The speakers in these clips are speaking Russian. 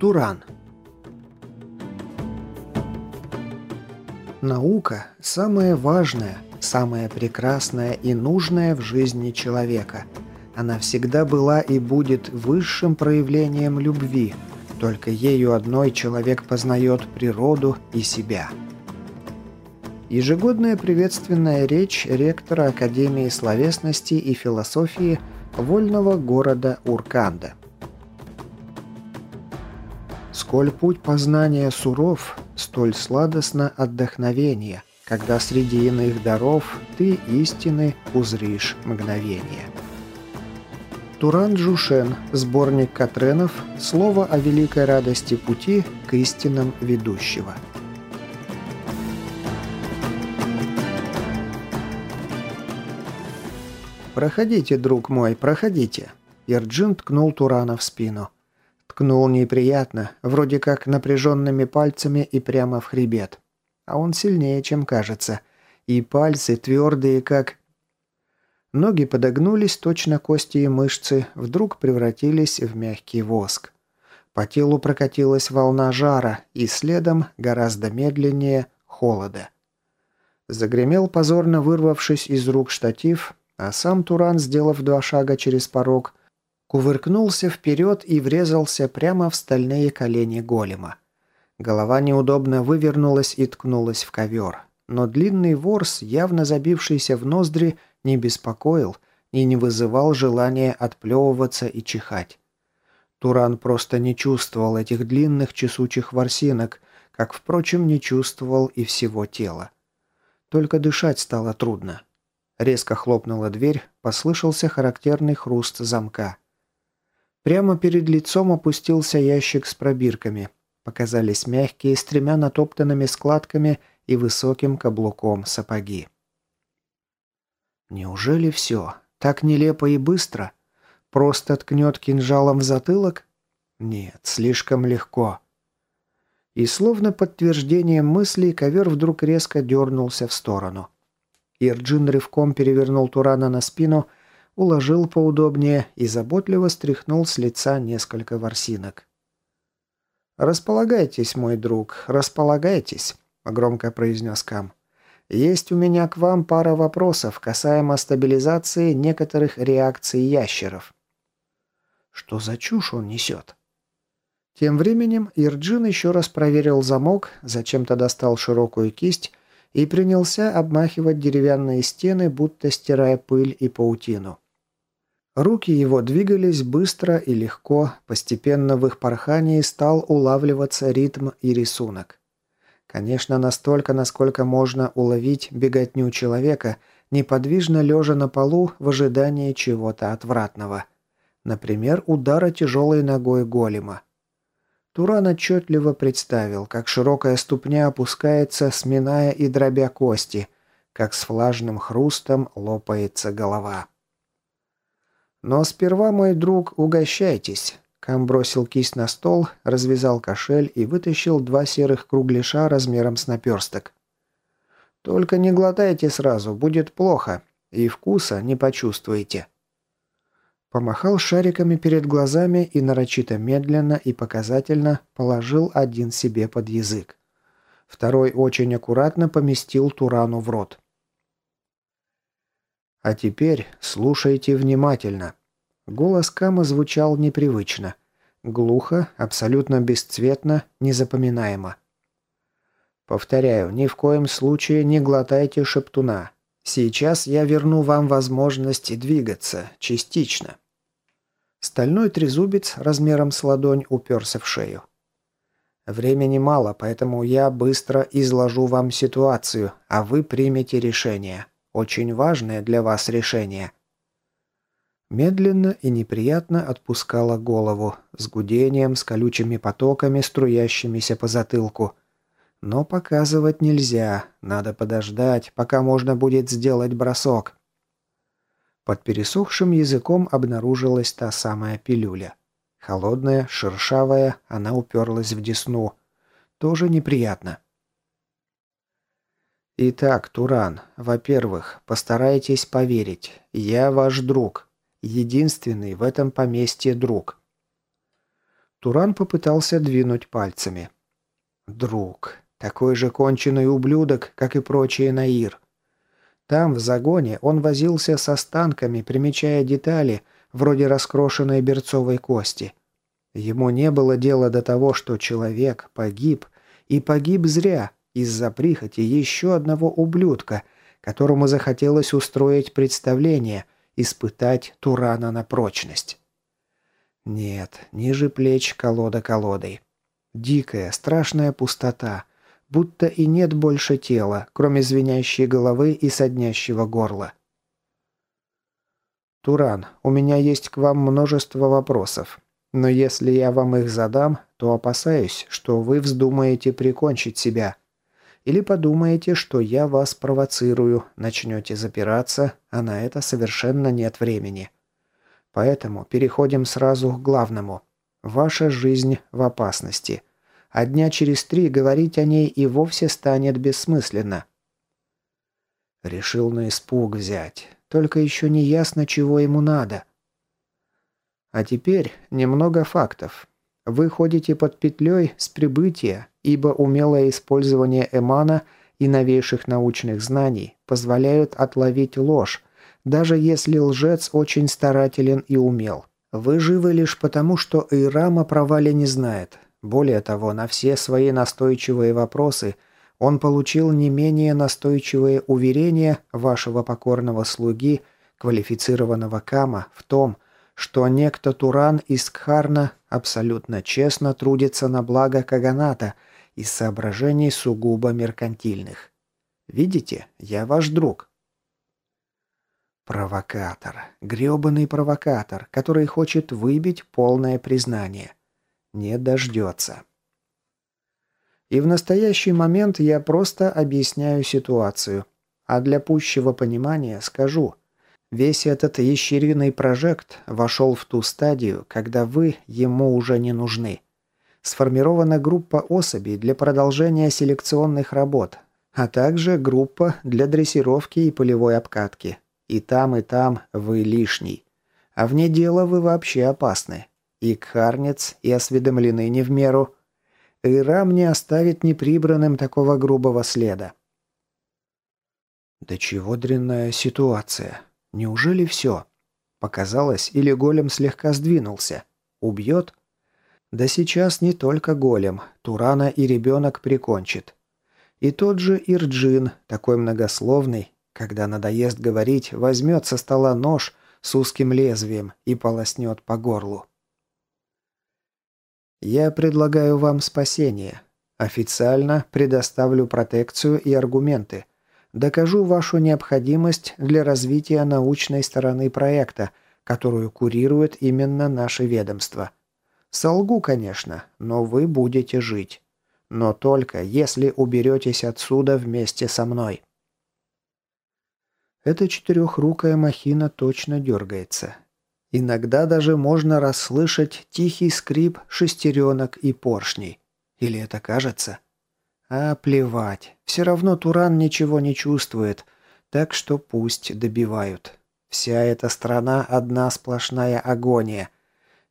Туран. Наука – самое важное, самое прекрасное и нужное в жизни человека. Она всегда была и будет высшим проявлением любви. Только ею одной человек познает природу и себя. Ежегодная приветственная речь ректора Академии словесности и философии вольного города Урканда. Сколь путь познания суров, столь сладостно отдохновение, когда среди иных даров ты истины узришь мгновение. Туран Джушен, сборник Катренов, слово о великой радости пути к истинам ведущего. «Проходите, друг мой, проходите!» Ирджин ткнул Турана в спину. Ткнул неприятно, вроде как напряженными пальцами и прямо в хребет. А он сильнее, чем кажется. И пальцы твердые, как... Ноги подогнулись, точно кости и мышцы, вдруг превратились в мягкий воск. По телу прокатилась волна жара, и следом, гораздо медленнее, холода. Загремел позорно вырвавшись из рук штатив, а сам Туран, сделав два шага через порог, кувыркнулся вперед и врезался прямо в стальные колени голема. Голова неудобно вывернулась и ткнулась в ковер. Но длинный ворс, явно забившийся в ноздри, не беспокоил и не вызывал желания отплевываться и чихать. Туран просто не чувствовал этих длинных чесучих ворсинок, как, впрочем, не чувствовал и всего тела. Только дышать стало трудно. Резко хлопнула дверь, послышался характерный хруст замка. Прямо перед лицом опустился ящик с пробирками. Показались мягкие, с тремя натоптанными складками и высоким каблуком сапоги. Неужели все? Так нелепо и быстро? Просто ткнет кинжалом в затылок? Нет, слишком легко. И словно подтверждением мыслей, ковер вдруг резко дернулся в сторону. Ирджин рывком перевернул Турана на спину уложил поудобнее и заботливо стряхнул с лица несколько ворсинок. «Располагайтесь, мой друг, располагайтесь», — громко произнес Кам. «Есть у меня к вам пара вопросов касаемо стабилизации некоторых реакций ящеров». «Что за чушь он несет?» Тем временем Ирджин еще раз проверил замок, зачем-то достал широкую кисть и принялся обмахивать деревянные стены, будто стирая пыль и паутину. Руки его двигались быстро и легко, постепенно в их порхании стал улавливаться ритм и рисунок. Конечно, настолько, насколько можно уловить беготню человека, неподвижно лежа на полу в ожидании чего-то отвратного. Например, удара тяжелой ногой голема. Туран отчетливо представил, как широкая ступня опускается, сминая и дробя кости, как с влажным хрустом лопается голова. «Но сперва, мой друг, угощайтесь». Кам бросил кисть на стол, развязал кошель и вытащил два серых кругляша размером с наперсток. «Только не глотайте сразу, будет плохо, и вкуса не почувствуете». Помахал шариками перед глазами и нарочито медленно и показательно положил один себе под язык. Второй очень аккуратно поместил Турану в рот. А теперь слушайте внимательно. Голос Кама звучал непривычно. Глухо, абсолютно бесцветно, незапоминаемо. Повторяю, ни в коем случае не глотайте шептуна. Сейчас я верну вам возможность двигаться, частично. Стальной трезубец размером с ладонь уперся в шею. Времени мало, поэтому я быстро изложу вам ситуацию, а вы примете решение. Очень важное для вас решение». Медленно и неприятно отпускала голову, с гудением, с колючими потоками, струящимися по затылку. Но показывать нельзя, надо подождать, пока можно будет сделать бросок. Под пересохшим языком обнаружилась та самая пилюля. Холодная, шершавая, она уперлась в десну. Тоже неприятно. Итак, Туран, во-первых, постарайтесь поверить. Я ваш друг. Единственный в этом поместье друг. Туран попытался двинуть пальцами. «Друг, такой же конченый ублюдок, как и прочие Наир. Там, в загоне, он возился с останками, примечая детали, вроде раскрошенной берцовой кости. Ему не было дела до того, что человек погиб, и погиб зря, из-за прихоти еще одного ублюдка, которому захотелось устроить представление, испытать Турана на прочность. Нет, ниже плеч колода колодой. Дикая, страшная пустота, будто и нет больше тела, кроме звенящей головы и соднящего горла. «Туран, у меня есть к вам множество вопросов. Но если я вам их задам, то опасаюсь, что вы вздумаете прикончить себя. Или подумаете, что я вас провоцирую, начнете запираться, а на это совершенно нет времени. Поэтому переходим сразу к главному. Ваша жизнь в опасности. А дня через три говорить о ней и вовсе станет бессмысленно. Решил на испуг взять. Только еще не ясно, чего ему надо. А теперь немного фактов. Вы ходите под петлей с прибытия, ибо умелое использование эмана и новейших научных знаний позволяют отловить ложь, даже если лжец очень старателен и умел. Вы живы лишь потому, что Ирам о провале не знает. Более того, на все свои настойчивые вопросы он получил не менее настойчивые уверения вашего покорного слуги, квалифицированного Кама, в том, что некто Туран из Кхарна абсолютно честно трудится на благо Каганата из соображений сугубо меркантильных. Видите, я ваш друг. Провокатор. грёбаный провокатор, который хочет выбить полное признание. Не дождется. И в настоящий момент я просто объясняю ситуацию. А для пущего понимания скажу. Весь этот ящериный прожект вошел в ту стадию, когда вы ему уже не нужны. Сформирована группа особей для продолжения селекционных работ, а также группа для дрессировки и полевой обкатки. И там, и там вы лишний. А вне дела вы вообще опасны. И кхарнец, и осведомлены не в меру. Ирам не оставит неприбранным такого грубого следа. Да чего дрянная ситуация. Неужели все? Показалось, или голем слегка сдвинулся. Убьет? Да сейчас не только голем. Турана и ребенок прикончит. И тот же Ирджин, такой многословный, когда надоест говорить, возьмет со стола нож с узким лезвием и полоснет по горлу. Я предлагаю вам спасение. Официально предоставлю протекцию и аргументы. Докажу вашу необходимость для развития научной стороны проекта, которую курирует именно наше ведомство. Солгу, конечно, но вы будете жить. Но только если уберетесь отсюда вместе со мной. Эта четырехрукая махина точно дергается. Иногда даже можно расслышать тихий скрип шестеренок и поршней. Или это кажется? А плевать. Все равно Туран ничего не чувствует. Так что пусть добивают. Вся эта страна одна сплошная агония.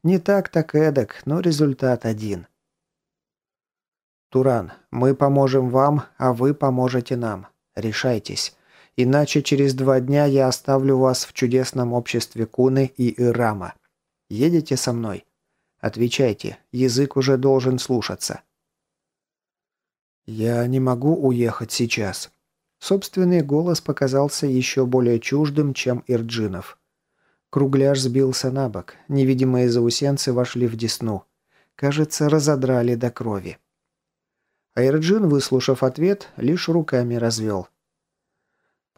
Не так так эдак, но результат один. Туран, мы поможем вам, а вы поможете нам. Решайтесь. Иначе через два дня я оставлю вас в чудесном обществе Куны и Ирама. Едете со мной? Отвечайте, язык уже должен слушаться. Я не могу уехать сейчас. Собственный голос показался еще более чуждым, чем Ирджинов. Кругляш сбился на бок, невидимые заусенцы вошли в десну. Кажется, разодрали до крови. А Ирджин, выслушав ответ, лишь руками развел –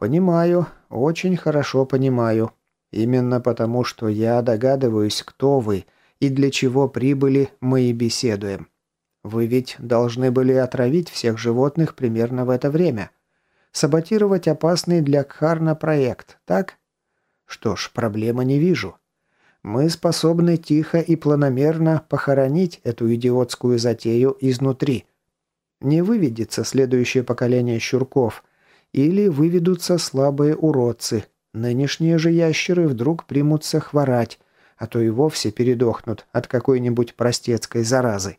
«Понимаю, очень хорошо понимаю. Именно потому, что я догадываюсь, кто вы и для чего прибыли, мы и беседуем. Вы ведь должны были отравить всех животных примерно в это время. Саботировать опасный для Кхарна проект, так? Что ж, проблемы не вижу. Мы способны тихо и планомерно похоронить эту идиотскую затею изнутри. Не выведется следующее поколение щурков – или выведутся слабые уродцы. Нынешние же ящеры вдруг примутся хворать, а то и вовсе передохнут от какой-нибудь простецкой заразы.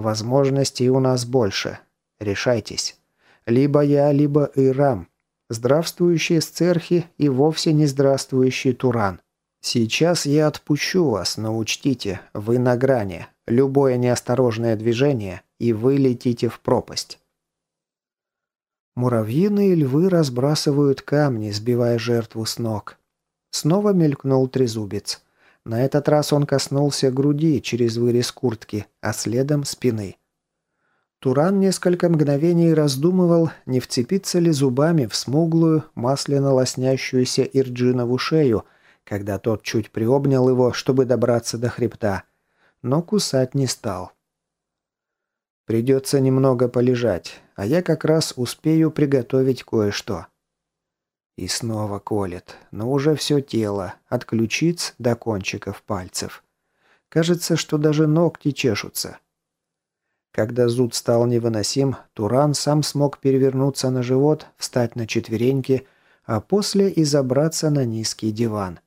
Возможностей у нас больше. Решайтесь. Либо я, либо Ирам. Здравствующие сцерхи и вовсе не здравствующий Туран. Сейчас я отпущу вас, но учтите, вы на грани. Любое неосторожное движение, и вы летите в пропасть. Муравьиные львы разбрасывают камни, сбивая жертву с ног. Снова мелькнул трезубец. На этот раз он коснулся груди через вырез куртки, а следом спины. Туран несколько мгновений раздумывал, не вцепиться ли зубами в смуглую, масляно лоснящуюся Ирджинову шею, когда тот чуть приобнял его, чтобы добраться до хребта. Но кусать не стал. Придется немного полежать, а я как раз успею приготовить кое-что. И снова колет, но уже все тело, от ключиц до кончиков пальцев. Кажется, что даже ногти чешутся. Когда зуд стал невыносим, Туран сам смог перевернуться на живот, встать на четвереньки, а после и забраться на низкий диван.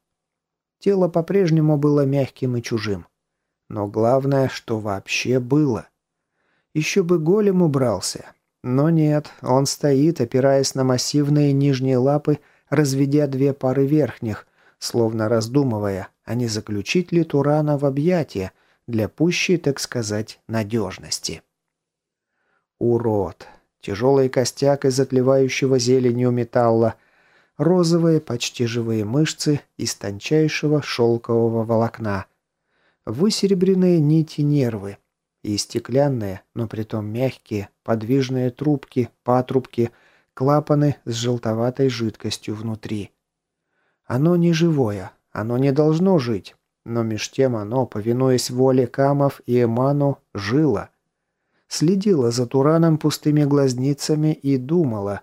Тело по-прежнему было мягким и чужим. Но главное, что вообще было. Еще бы голем убрался. Но нет, он стоит, опираясь на массивные нижние лапы, разведя две пары верхних, словно раздумывая, а не заключить ли Турана в объятия, для пущей, так сказать, надежности. Урод. Тяжелый костяк из отливающего зеленью металла, розовые, почти живые мышцы из тончайшего шелкового волокна, высеребренные нити нервы и стеклянные, но притом мягкие, подвижные трубки, патрубки, клапаны с желтоватой жидкостью внутри. Оно не живое, оно не должно жить, но меж тем оно, повинуясь воле Камов и Эману, жило. Следило за Тураном пустыми глазницами и думала.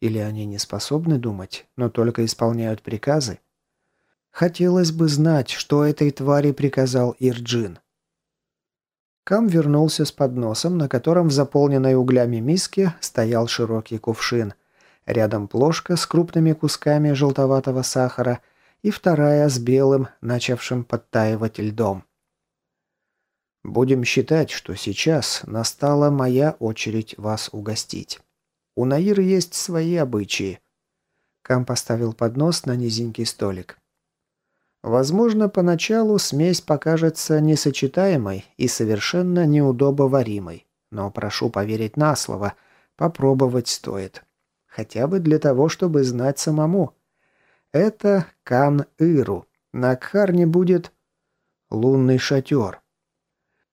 Или они не способны думать, но только исполняют приказы? Хотелось бы знать, что этой твари приказал Ирджин. Кам вернулся с подносом, на котором в заполненной углями миске стоял широкий кувшин. Рядом плошка с крупными кусками желтоватого сахара – и вторая с белым, начавшим подтаивать льдом. Будем считать, что сейчас настала моя очередь вас угостить. У Наиры есть свои обычаи. Кам поставил поднос на низенький столик. Возможно, поначалу смесь покажется несочетаемой и совершенно неудобоваримой, но прошу поверить на слово, попробовать стоит. Хотя бы для того, чтобы знать самому – это Кан-Иру. На Кхарне будет лунный шатер.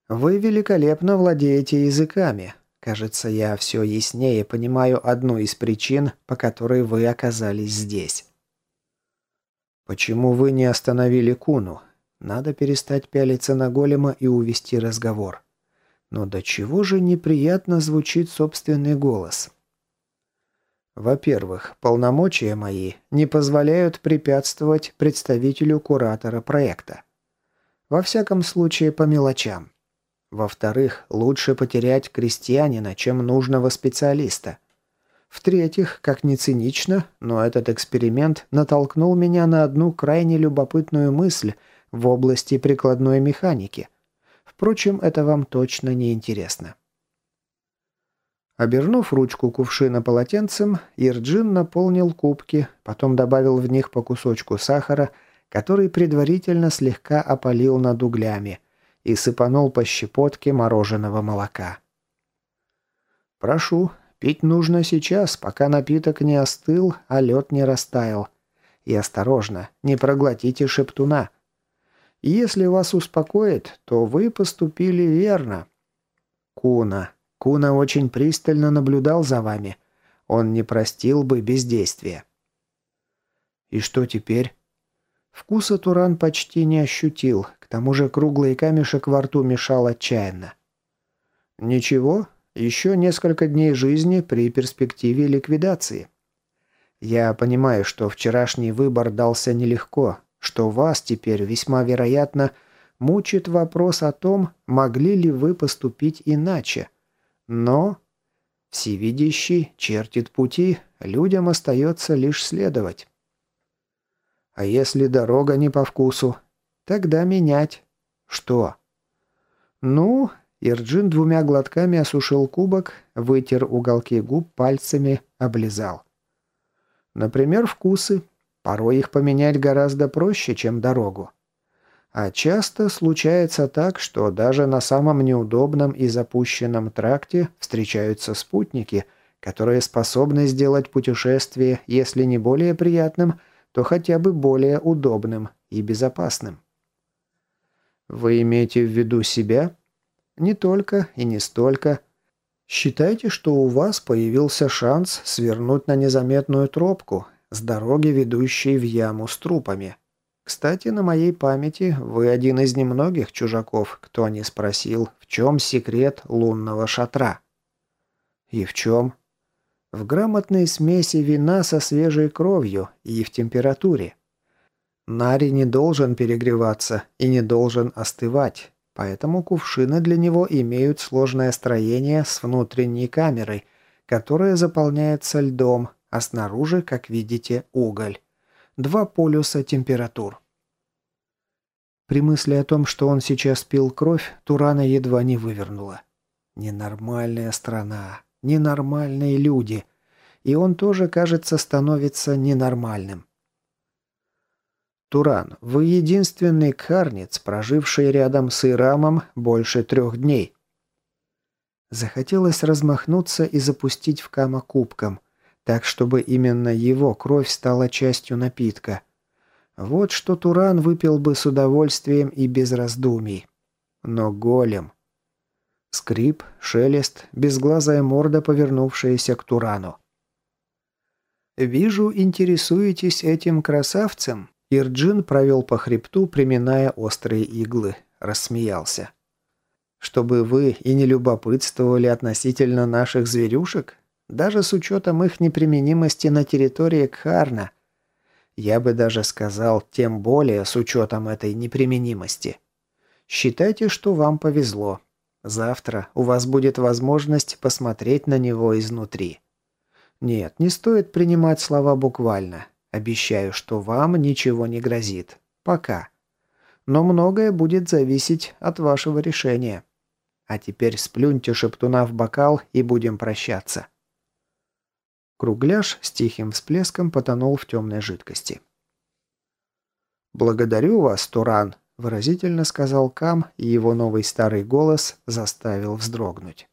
Вы великолепно владеете языками. Кажется, я все яснее понимаю одну из причин, по которой вы оказались здесь. Почему вы не остановили Куну? Надо перестать пялиться на голема и увести разговор. Но до чего же неприятно звучит собственный голос. Во-первых, полномочия мои не позволяют препятствовать представителю куратора проекта. Во всяком случае, по мелочам. Во-вторых, лучше потерять крестьянина, чем нужного специалиста. В-третьих, как ни цинично, но этот эксперимент натолкнул меня на одну крайне любопытную мысль в области прикладной механики. Впрочем, это вам точно не интересно. Обернув ручку кувшина полотенцем, Ирджин наполнил кубки, потом добавил в них по кусочку сахара, который предварительно слегка опалил над углями, и сыпанул по щепотке мороженого молока. «Прошу, пить нужно сейчас, пока напиток не остыл, а лед не растаял. И осторожно, не проглотите шептуна. Если вас успокоит, то вы поступили верно. Куна, Куна очень пристально наблюдал за вами. Он не простил бы бездействия. И что теперь? Вкуса Туран почти не ощутил, к тому же круглый камешек во рту мешал отчаянно. Ничего, еще несколько дней жизни при перспективе ликвидации. Я понимаю, что вчерашний выбор дался нелегко, что вас теперь весьма вероятно мучит вопрос о том, могли ли вы поступить иначе. Но всевидящий чертит пути, людям остается лишь следовать. А если дорога не по вкусу? Тогда менять. Что? Ну, Ирджин двумя глотками осушил кубок, вытер уголки губ пальцами, облизал. Например, вкусы. Порой их поменять гораздо проще, чем дорогу. А часто случается так, что даже на самом неудобном и запущенном тракте встречаются спутники, которые способны сделать путешествие, если не более приятным, то хотя бы более удобным и безопасным. Вы имеете в виду себя? Не только и не столько. Считайте, что у вас появился шанс свернуть на незаметную тропку с дороги, ведущей в яму с трупами. Кстати, на моей памяти вы один из немногих чужаков, кто не спросил, в чем секрет лунного шатра. И в чем? В грамотной смеси вина со свежей кровью и в температуре. Нари не должен перегреваться и не должен остывать, поэтому кувшины для него имеют сложное строение с внутренней камерой, которая заполняется льдом, а снаружи, как видите, уголь. Два полюса температур. При мысли о том, что он сейчас пил кровь, Турана едва не вывернула. Ненормальная страна, ненормальные люди. И он тоже, кажется, становится ненормальным. Туран, вы единственный кхарнец, проживший рядом с Ирамом больше трех дней. Захотелось размахнуться и запустить в Кама кубком, так чтобы именно его кровь стала частью напитка. Вот что Туран выпил бы с удовольствием и без раздумий. Но голем... Скрип, шелест, безглазая морда, повернувшаяся к Турану. «Вижу, интересуетесь этим красавцем?» Ирджин провел по хребту, приминая острые иглы. Рассмеялся. «Чтобы вы и не любопытствовали относительно наших зверюшек, даже с учетом их неприменимости на территории Кхарна. Я бы даже сказал, тем более с учетом этой неприменимости. Считайте, что вам повезло. Завтра у вас будет возможность посмотреть на него изнутри. Нет, не стоит принимать слова буквально. Обещаю, что вам ничего не грозит. Пока. Но многое будет зависеть от вашего решения. А теперь сплюньте шептуна в бокал и будем прощаться. Кругляш с тихим всплеском потонул в темной жидкости. «Благодарю вас, Туран», – выразительно сказал Кам, и его новый старый голос заставил вздрогнуть.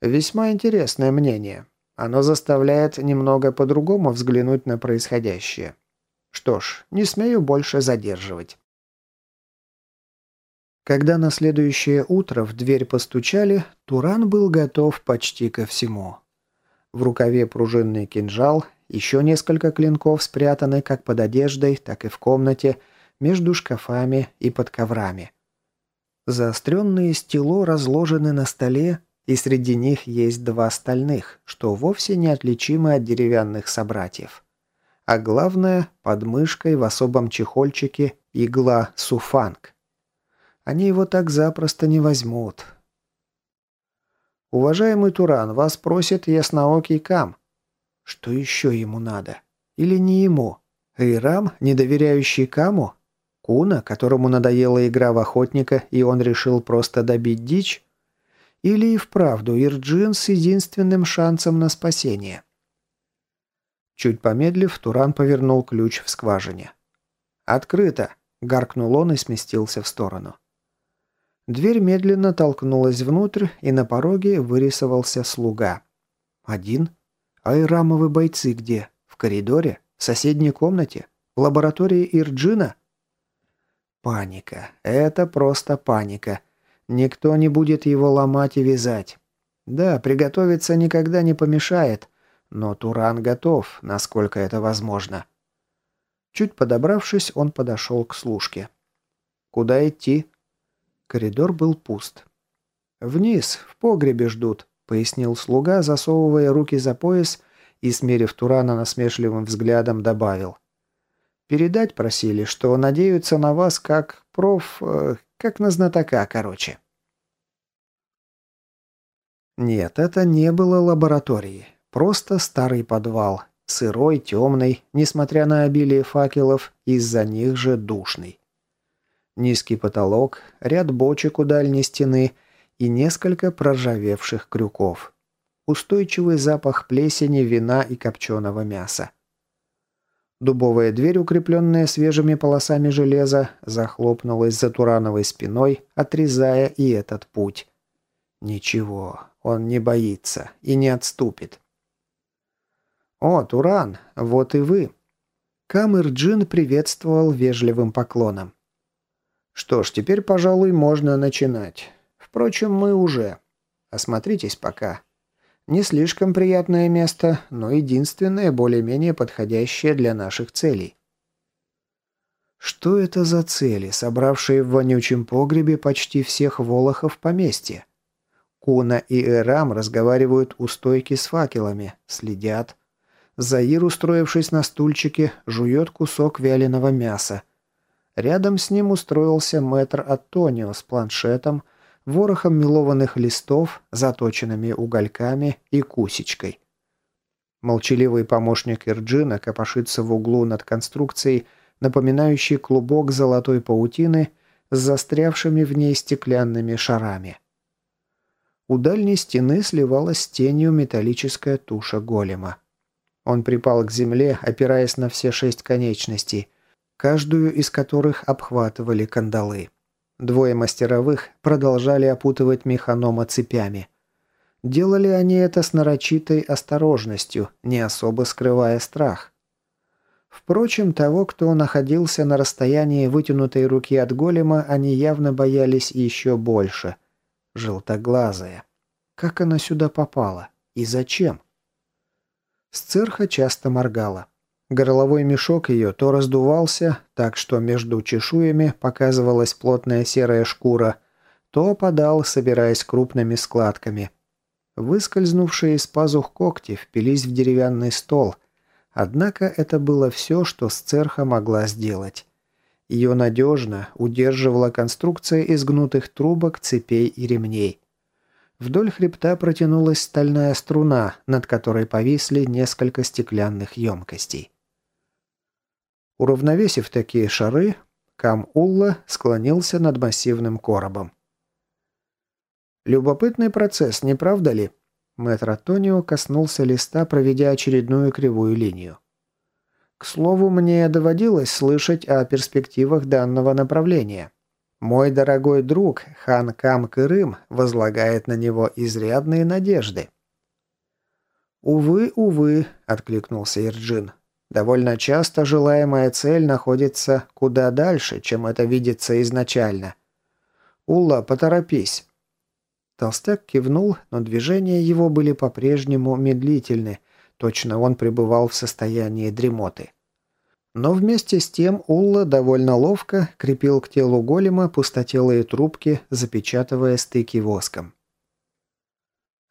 «Весьма интересное мнение. Оно заставляет немного по-другому взглянуть на происходящее. Что ж, не смею больше задерживать. Когда на следующее утро в дверь постучали, Туран был готов почти ко всему. В рукаве пружинный кинжал, еще несколько клинков спрятаны как под одеждой, так и в комнате, между шкафами и под коврами. Заостренные стело разложены на столе, и среди них есть два стальных, что вовсе не отличимы от деревянных собратьев. А главное, под мышкой в особом чехольчике игла суфанг. Они его так запросто не возьмут. «Уважаемый Туран, вас просит ясноокий Кам». Что еще ему надо? Или не ему? Эйрам, недоверяющий Каму? Куна, которому надоела игра в охотника, и он решил просто добить дичь? Или и вправду Ирджин с единственным шансом на спасение? Чуть помедлив, Туран повернул ключ в скважине. «Открыто!» – гаркнул он и сместился в сторону. Дверь медленно толкнулась внутрь, и на пороге вырисовался слуга. Один? А ирамовы бойцы где? В коридоре? В соседней комнате? В лаборатории Ирджина? Паника. Это просто паника. Никто не будет его ломать и вязать. Да, приготовиться никогда не помешает, но Туран готов, насколько это возможно. Чуть подобравшись, он подошел к служке. «Куда идти?» Коридор был пуст. «Вниз, в погребе ждут», — пояснил слуга, засовывая руки за пояс и, смерив Турана насмешливым взглядом, добавил. «Передать просили, что надеются на вас как проф... Э, как на знатока, короче. Нет, это не было лабораторией. Просто старый подвал. Сырой, темный, несмотря на обилие факелов, из-за них же душный. Низкий потолок, ряд бочек у дальней стены и несколько проржавевших крюков. Устойчивый запах плесени, вина и копченого мяса. Дубовая дверь, укрепленная свежими полосами железа, захлопнулась за Турановой спиной, отрезая и этот путь. Ничего, он не боится и не отступит. «О, Туран, вот и вы!» Камыр Джин приветствовал вежливым поклоном. «Что ж, теперь, пожалуй, можно начинать. Впрочем, мы уже. Осмотритесь пока. Не слишком приятное место, но единственное более-менее подходящее для наших целей». Что это за цели, собравшие в вонючем погребе почти всех волохов поместья? Куна и Эрам разговаривают у стойки с факелами, следят, Заир, устроившись на стульчике, жует кусок вяленого мяса. Рядом с ним устроился мэтр Антонио с планшетом, ворохом мелованных листов, заточенными угольками и кусечкой. Молчаливый помощник Ирджина копошится в углу над конструкцией, напоминающей клубок золотой паутины с застрявшими в ней стеклянными шарами. У дальней стены сливалась с тенью металлическая туша голема. Он припал к земле, опираясь на все шесть конечностей, каждую из которых обхватывали кандалы. Двое мастеровых продолжали опутывать механома цепями. Делали они это с нарочитой осторожностью, не особо скрывая страх. Впрочем, того, кто находился на расстоянии вытянутой руки от голема, они явно боялись еще больше. Желтоглазая. Как она сюда попала? И зачем? Сцерха часто моргала. Горловой мешок ее то раздувался, так что между чешуями показывалась плотная серая шкура, то опадал, собираясь крупными складками. Выскользнувшие из пазух когти впились в деревянный стол, однако это было все, что Сцерха могла сделать. Ее надежно удерживала конструкция из гнутых трубок, цепей и ремней. Вдоль хребта протянулась стальная струна, над которой повисли несколько стеклянных емкостей. Уравновесив такие шары, Кам-Улла склонился над массивным коробом. «Любопытный процесс, не правда ли?» Мэтр Антонио коснулся листа, проведя очередную кривую линию. «К слову, мне доводилось слышать о перспективах данного направления. Мой дорогой друг, хан Кам Кырым, возлагает на него изрядные надежды. «Увы, увы», — откликнулся Ирджин. «Довольно часто желаемая цель находится куда дальше, чем это видится изначально. Улла, поторопись». Толстяк кивнул, но движения его были по-прежнему медлительны. Точно он пребывал в состоянии дремоты. Но вместе с тем Улла довольно ловко крепил к телу голема пустотелые трубки, запечатывая стыки воском.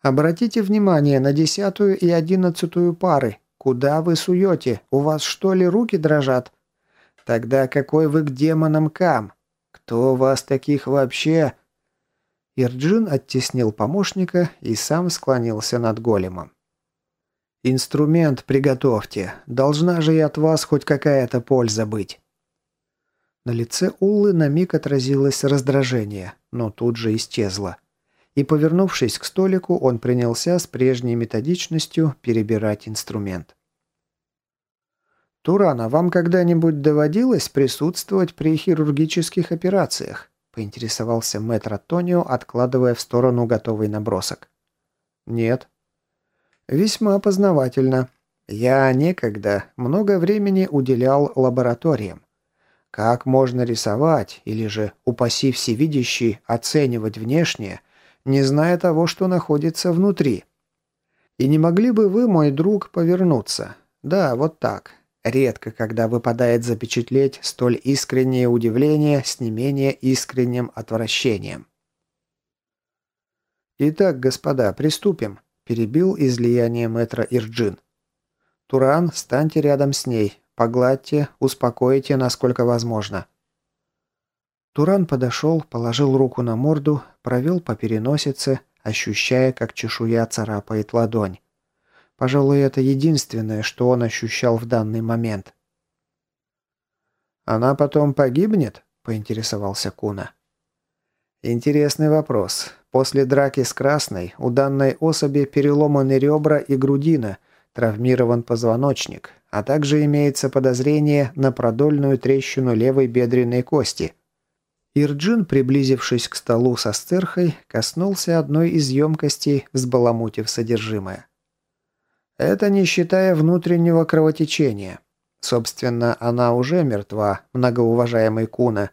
«Обратите внимание на десятую и одиннадцатую пары. Куда вы суете? У вас что ли руки дрожат? Тогда какой вы к демонам Кам? Кто вас таких вообще?» Ирджин оттеснил помощника и сам склонился над големом. «Инструмент приготовьте. Должна же и от вас хоть какая-то польза быть». На лице Уллы на миг отразилось раздражение, но тут же исчезло. И, повернувшись к столику, он принялся с прежней методичностью перебирать инструмент. «Турана, вам когда-нибудь доводилось присутствовать при хирургических операциях?» – поинтересовался мэтр Тонио, откладывая в сторону готовый набросок. «Нет», Весьма познавательно. Я некогда много времени уделял лабораториям. Как можно рисовать, или же, упаси всевидящий, оценивать внешнее, не зная того, что находится внутри? И не могли бы вы, мой друг, повернуться? Да, вот так. Редко, когда выпадает запечатлеть столь искреннее удивление с не менее искренним отвращением. Итак, господа, приступим. Перебил излияние мэтра Ирджин. «Туран, станьте рядом с ней. Погладьте, успокойте, насколько возможно». Туран подошел, положил руку на морду, провел по переносице, ощущая, как чешуя царапает ладонь. Пожалуй, это единственное, что он ощущал в данный момент. «Она потом погибнет?» поинтересовался Куна. Интересный вопрос. После драки с Красной у данной особи переломаны ребра и грудина, травмирован позвоночник, а также имеется подозрение на продольную трещину левой бедренной кости. Ирджин, приблизившись к столу со стерхой, коснулся одной из емкостей, взбаламутив содержимое. Это не считая внутреннего кровотечения. Собственно, она уже мертва, многоуважаемый Куна.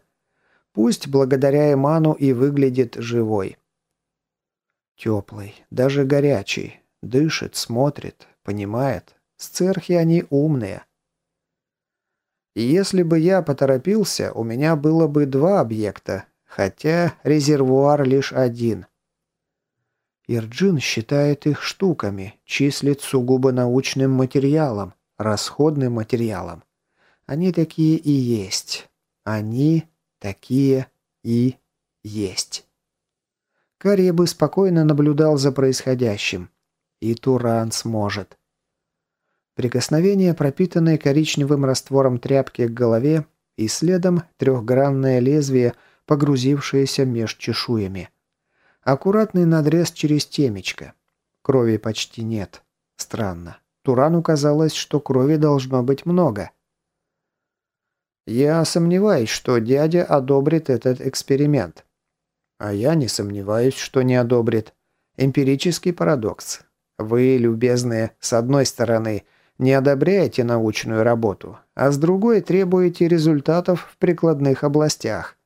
Пусть благодаря Эману и выглядит живой. Теплый, даже горячий. Дышит, смотрит, понимает. Сцерхи они умные. И если бы я поторопился, у меня было бы два объекта, хотя резервуар лишь один. Ирджин считает их штуками, числит сугубо научным материалом, расходным материалом. Они такие и есть. Они такие и есть. Карри бы спокойно наблюдал за происходящим. И Туран сможет. Прикосновение пропитанной коричневым раствором тряпки к голове и следом трехгранное лезвие, погрузившееся меж чешуями. Аккуратный надрез через темечко. Крови почти нет. Странно. Турану казалось, что крови должно быть много. Я сомневаюсь, что дядя одобрит этот эксперимент. А я не сомневаюсь, что не одобрит. Эмпирический парадокс. Вы, любезные, с одной стороны, не одобряете научную работу, а с другой требуете результатов в прикладных областях.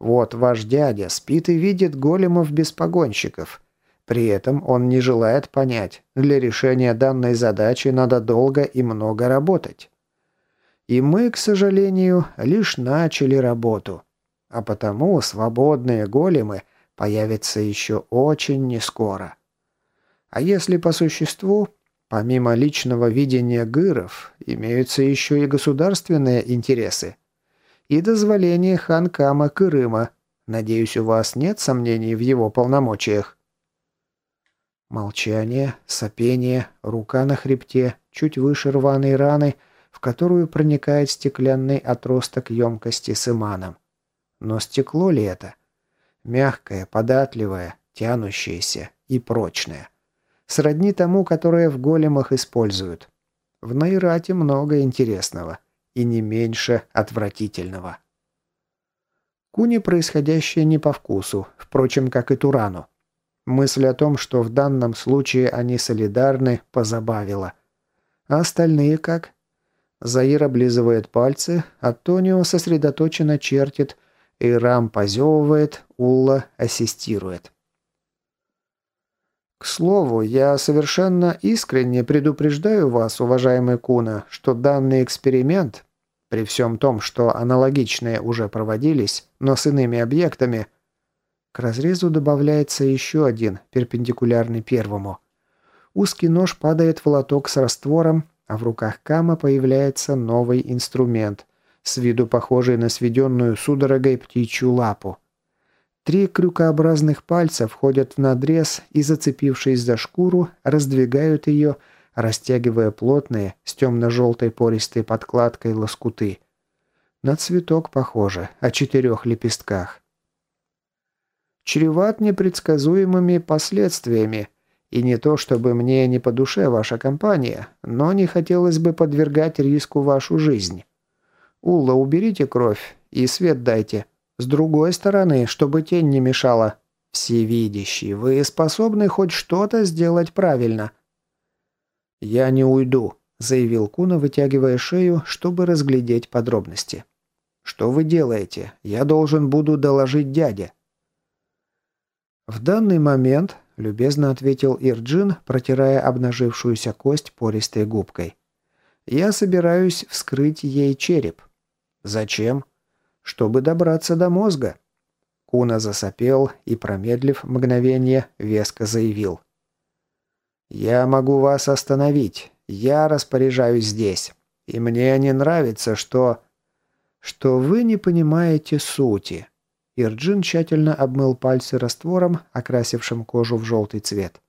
Вот ваш дядя спит и видит големов без погонщиков. При этом он не желает понять, для решения данной задачи надо долго и много работать. И мы, к сожалению, лишь начали работу. А потому свободные големы появятся еще очень нескоро. А если по существу, помимо личного видения гыров, имеются еще и государственные интересы – и дозволение хан Кама Кырыма. Надеюсь, у вас нет сомнений в его полномочиях?» Молчание, сопение, рука на хребте, чуть выше рваной раны, в которую проникает стеклянный отросток емкости с иманом. Но стекло ли это? Мягкое, податливое, тянущееся и прочное. Сродни тому, которое в големах используют. В Найрате много интересного и не меньше отвратительного. Куни происходящее не по вкусу, впрочем, как и Турану. Мысль о том, что в данном случае они солидарны, позабавила. А остальные как? Заир облизывает пальцы, а Тонио сосредоточенно чертит, и Рам позевывает, Улла ассистирует. К слову, я совершенно искренне предупреждаю вас, уважаемый Куна, что данный эксперимент, при всем том, что аналогичные уже проводились, но с иными объектами, к разрезу добавляется еще один, перпендикулярный первому. Узкий нож падает в лоток с раствором, а в руках Кама появляется новый инструмент, с виду похожий на сведенную судорогой птичью лапу. Три крюкообразных пальца входят в надрез и, зацепившись за шкуру, раздвигают ее, растягивая плотные, с темно-желтой пористой подкладкой лоскуты. На цветок похоже, о четырех лепестках. Чреват непредсказуемыми последствиями. И не то, чтобы мне не по душе ваша компания, но не хотелось бы подвергать риску вашу жизнь. Улла, уберите кровь и свет дайте. С другой стороны, чтобы тень не мешала. Всевидящий, вы способны хоть что-то сделать правильно». «Я не уйду», — заявил Куна, вытягивая шею, чтобы разглядеть подробности. «Что вы делаете? Я должен буду доложить дяде». «В данный момент», — любезно ответил Ирджин, протирая обнажившуюся кость пористой губкой, «я собираюсь вскрыть ей череп». «Зачем?» Чтобы добраться до мозга. Куна засопел и, промедлив мгновение, веско заявил. «Я могу вас остановить. Я распоряжаюсь здесь. И мне не нравится, что... что вы не понимаете сути». Ирджин тщательно обмыл пальцы раствором, окрасившим кожу в желтый цвет.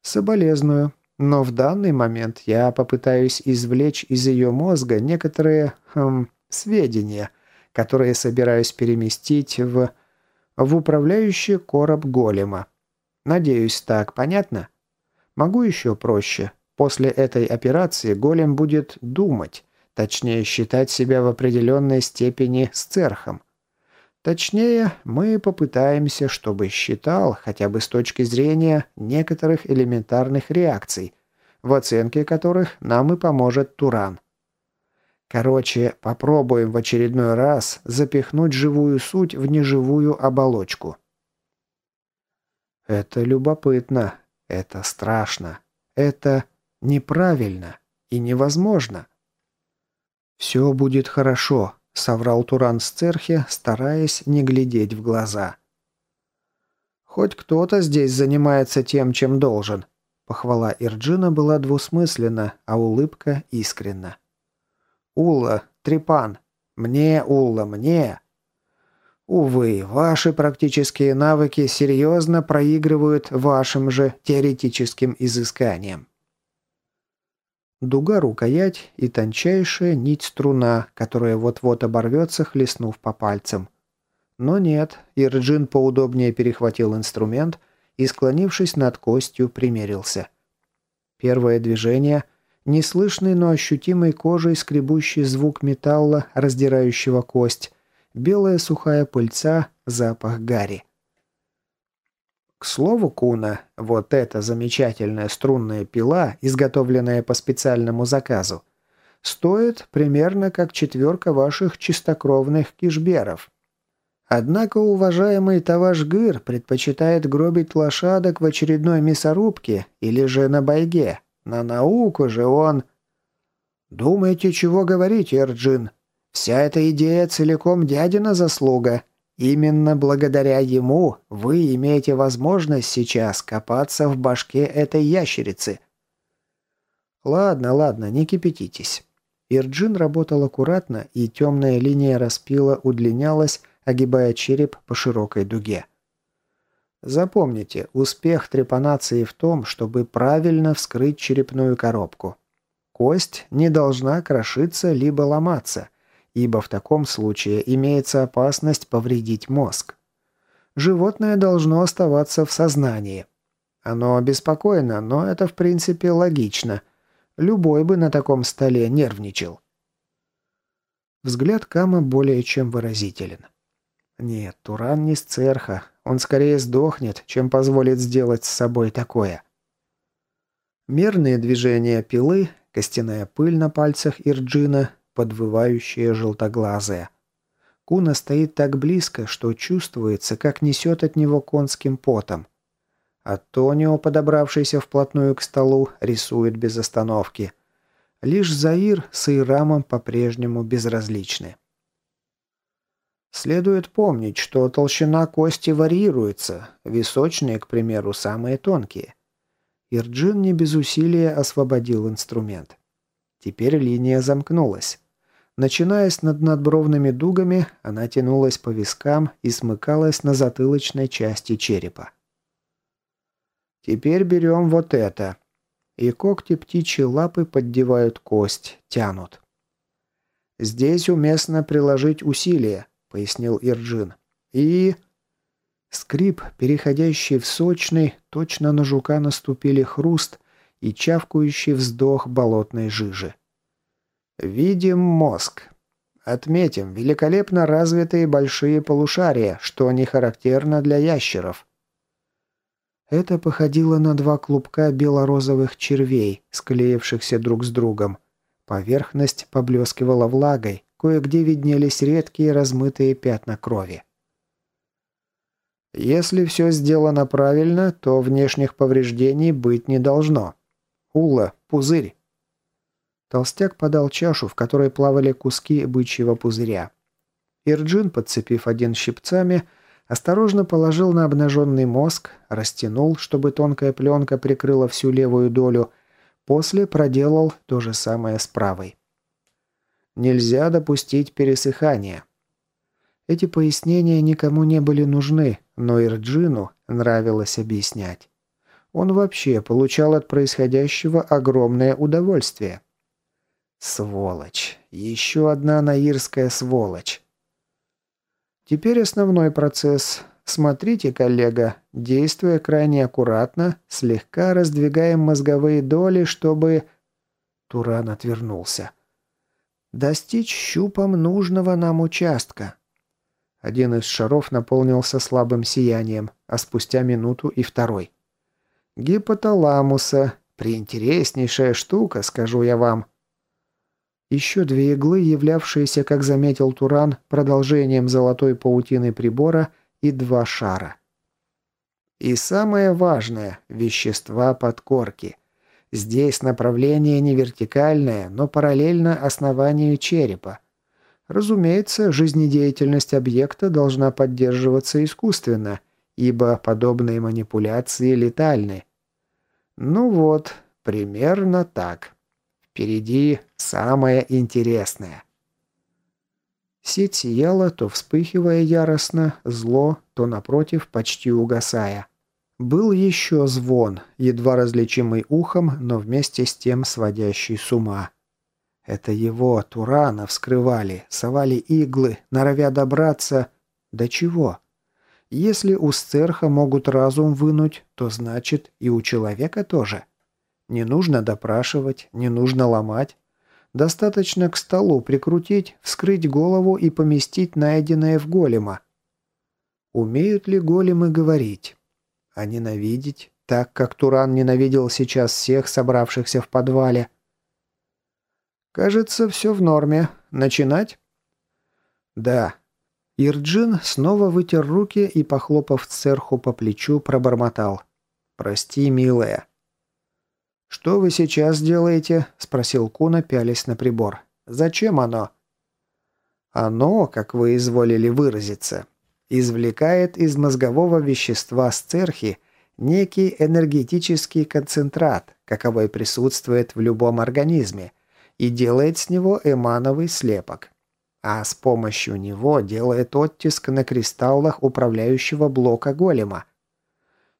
«Соболезную, но в данный момент я попытаюсь извлечь из ее мозга некоторые... Хм, сведения» которые собираюсь переместить в... в управляющий короб голема. Надеюсь, так понятно? Могу еще проще. После этой операции голем будет думать, точнее считать себя в определенной степени сцерхом. Точнее, мы попытаемся, чтобы считал, хотя бы с точки зрения некоторых элементарных реакций, в оценке которых нам и поможет Туран. Короче, попробуем в очередной раз запихнуть живую суть в неживую оболочку. Это любопытно, это страшно, это неправильно и невозможно. «Все будет хорошо», — соврал Туран Сцерхе, стараясь не глядеть в глаза. «Хоть кто-то здесь занимается тем, чем должен». Похвала Ирджина была двусмысленна, а улыбка искренна. «Улла, Трепан! Мне, Улла, мне!» Увы, ваши практические навыки серьезно проигрывают вашим же теоретическим изысканиям. Дуга-рукоять и тончайшая нить-струна, которая вот-вот оборвется, хлестнув по пальцам. Но нет, Ирджин поудобнее перехватил инструмент и, склонившись над костью, примерился. Первое движение – неслышный, но ощутимый кожей скребущий звук металла, раздирающего кость, белая сухая пыльца, запах гари. К слову, Куна, вот эта замечательная струнная пила, изготовленная по специальному заказу, стоит примерно как четверка ваших чистокровных кишберов. Однако уважаемый Таваш Гыр предпочитает гробить лошадок в очередной мясорубке или же на байге. На науку же он... «Думаете, чего говорить, Эрджин? Вся эта идея целиком дядина заслуга, Именно благодаря ему вы имеете возможность сейчас копаться в башке этой ящерицы. Ладно, ладно, не кипятитесь. Ирджин работал аккуратно, и темная линия распила удлинялась, огибая череп по широкой дуге. Запомните, успех трепанации в том, чтобы правильно вскрыть черепную коробку. Кость не должна крошиться либо ломаться ибо в таком случае имеется опасность повредить мозг. Животное должно оставаться в сознании. Оно беспокойно, но это в принципе логично. Любой бы на таком столе нервничал. Взгляд Кама более чем выразителен. Нет, Туран не с церха. Он скорее сдохнет, чем позволит сделать с собой такое. Мерные движения пилы, костяная пыль на пальцах Ирджина, подвывающая желтоглазая. Куна стоит так близко, что чувствуется, как несет от него конским потом. А Тонио, подобравшийся вплотную к столу, рисует без остановки. Лишь Заир с Ирамом по-прежнему безразличны. Следует помнить, что толщина кости варьируется, височные, к примеру, самые тонкие. Ирджин не без усилия освободил инструмент. Теперь линия замкнулась. Начинаясь над надбровными дугами, она тянулась по вискам и смыкалась на затылочной части черепа. Теперь берем вот это. И когти птичьи лапы поддевают кость, тянут. Здесь уместно приложить усилие, пояснил Ирджин. И... Скрип, переходящий в сочный, точно на жука наступили хруст и чавкающий вздох болотной жижи. Видим мозг. Отметим великолепно развитые большие полушария, что не характерно для ящеров. Это походило на два клубка белорозовых червей, склеившихся друг с другом. Поверхность поблескивала влагой, кое-где виднелись редкие размытые пятна крови. Если все сделано правильно, то внешних повреждений быть не должно. Ула, пузырь. Толстяк подал чашу, в которой плавали куски бычьего пузыря. Ирджин, подцепив один щипцами, осторожно положил на обнаженный мозг, растянул, чтобы тонкая пленка прикрыла всю левую долю, после проделал то же самое с правой. Нельзя допустить пересыхания. Эти пояснения никому не были нужны, но Ирджину нравилось объяснять. Он вообще получал от происходящего огромное удовольствие. Сволочь. Еще одна наирская сволочь. Теперь основной процесс. Смотрите, коллега, действуя крайне аккуратно, слегка раздвигаем мозговые доли, чтобы... Туран отвернулся. Достичь щупом нужного нам участка. Один из шаров наполнился слабым сиянием, а спустя минуту и второй. Гипоталамуса. Приинтереснейшая штука, скажу я вам. Еще две иглы, являвшиеся, как заметил Туран, продолжением золотой паутины прибора и два шара. И самое важное – вещества подкорки. Здесь направление не вертикальное, но параллельно основанию черепа. Разумеется, жизнедеятельность объекта должна поддерживаться искусственно, ибо подобные манипуляции летальны. Ну вот, примерно так. Впереди самое интересное. Сеть сияла, то вспыхивая яростно, зло, то напротив, почти угасая. Был еще звон, едва различимый ухом, но вместе с тем сводящий с ума. Это его, Турана, вскрывали, совали иглы, норовя добраться... До чего? Если у стерха могут разум вынуть, то значит и у человека тоже. Не нужно допрашивать, не нужно ломать. Достаточно к столу прикрутить, вскрыть голову и поместить найденное в голема. Умеют ли големы говорить? А ненавидеть, так как Туран ненавидел сейчас всех собравшихся в подвале? «Кажется, все в норме. Начинать?» «Да». Ирджин снова вытер руки и, похлопав церху по плечу, пробормотал. «Прости, милая. «Что вы сейчас делаете?» – спросил Куна, пялясь на прибор. «Зачем оно?» «Оно, как вы изволили выразиться, извлекает из мозгового вещества сцерхи некий энергетический концентрат, каковой присутствует в любом организме, и делает с него эмановый слепок. А с помощью него делает оттиск на кристаллах управляющего блока голема –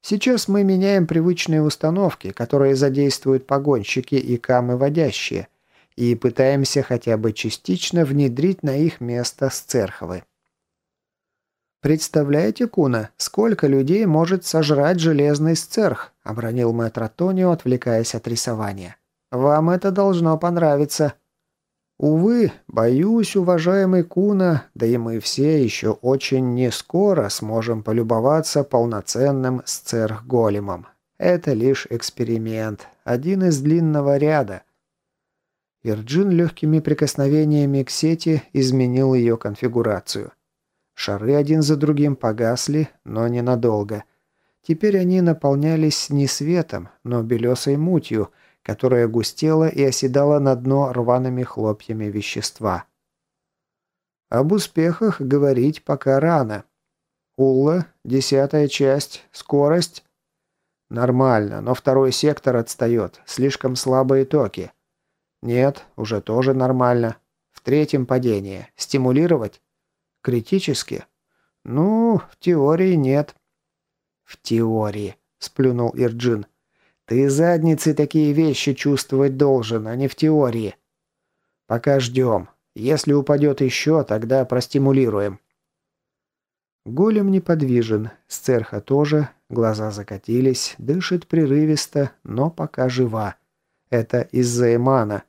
Сейчас мы меняем привычные установки, которые задействуют погонщики и камы водящие, и пытаемся хотя бы частично внедрить на их место сцерховы. «Представляете, Куна, сколько людей может сожрать железный сцерх?» – обронил мэтр Тонио, отвлекаясь от рисования. «Вам это должно понравиться». Увы, боюсь, уважаемый Куна, да и мы все еще очень не скоро сможем полюбоваться полноценным сцерх-големом. Это лишь эксперимент, один из длинного ряда. Ирджин легкими прикосновениями к сети изменил ее конфигурацию. Шары один за другим погасли, но ненадолго. Теперь они наполнялись не светом, но белесой мутью – которая густела и оседала на дно рваными хлопьями вещества. Об успехах говорить пока рано. Улла, десятая часть, скорость. Нормально, но второй сектор отстает, слишком слабые токи. Нет, уже тоже нормально. В третьем падении. Стимулировать? Критически? Ну, в теории нет. В теории, сплюнул Ирджин. Ты задницей такие вещи чувствовать должен, а не в теории. Пока ждем. Если упадет еще, тогда простимулируем. Голем неподвижен, сцерха тоже, глаза закатились, дышит прерывисто, но пока жива. Это из-за Эмана.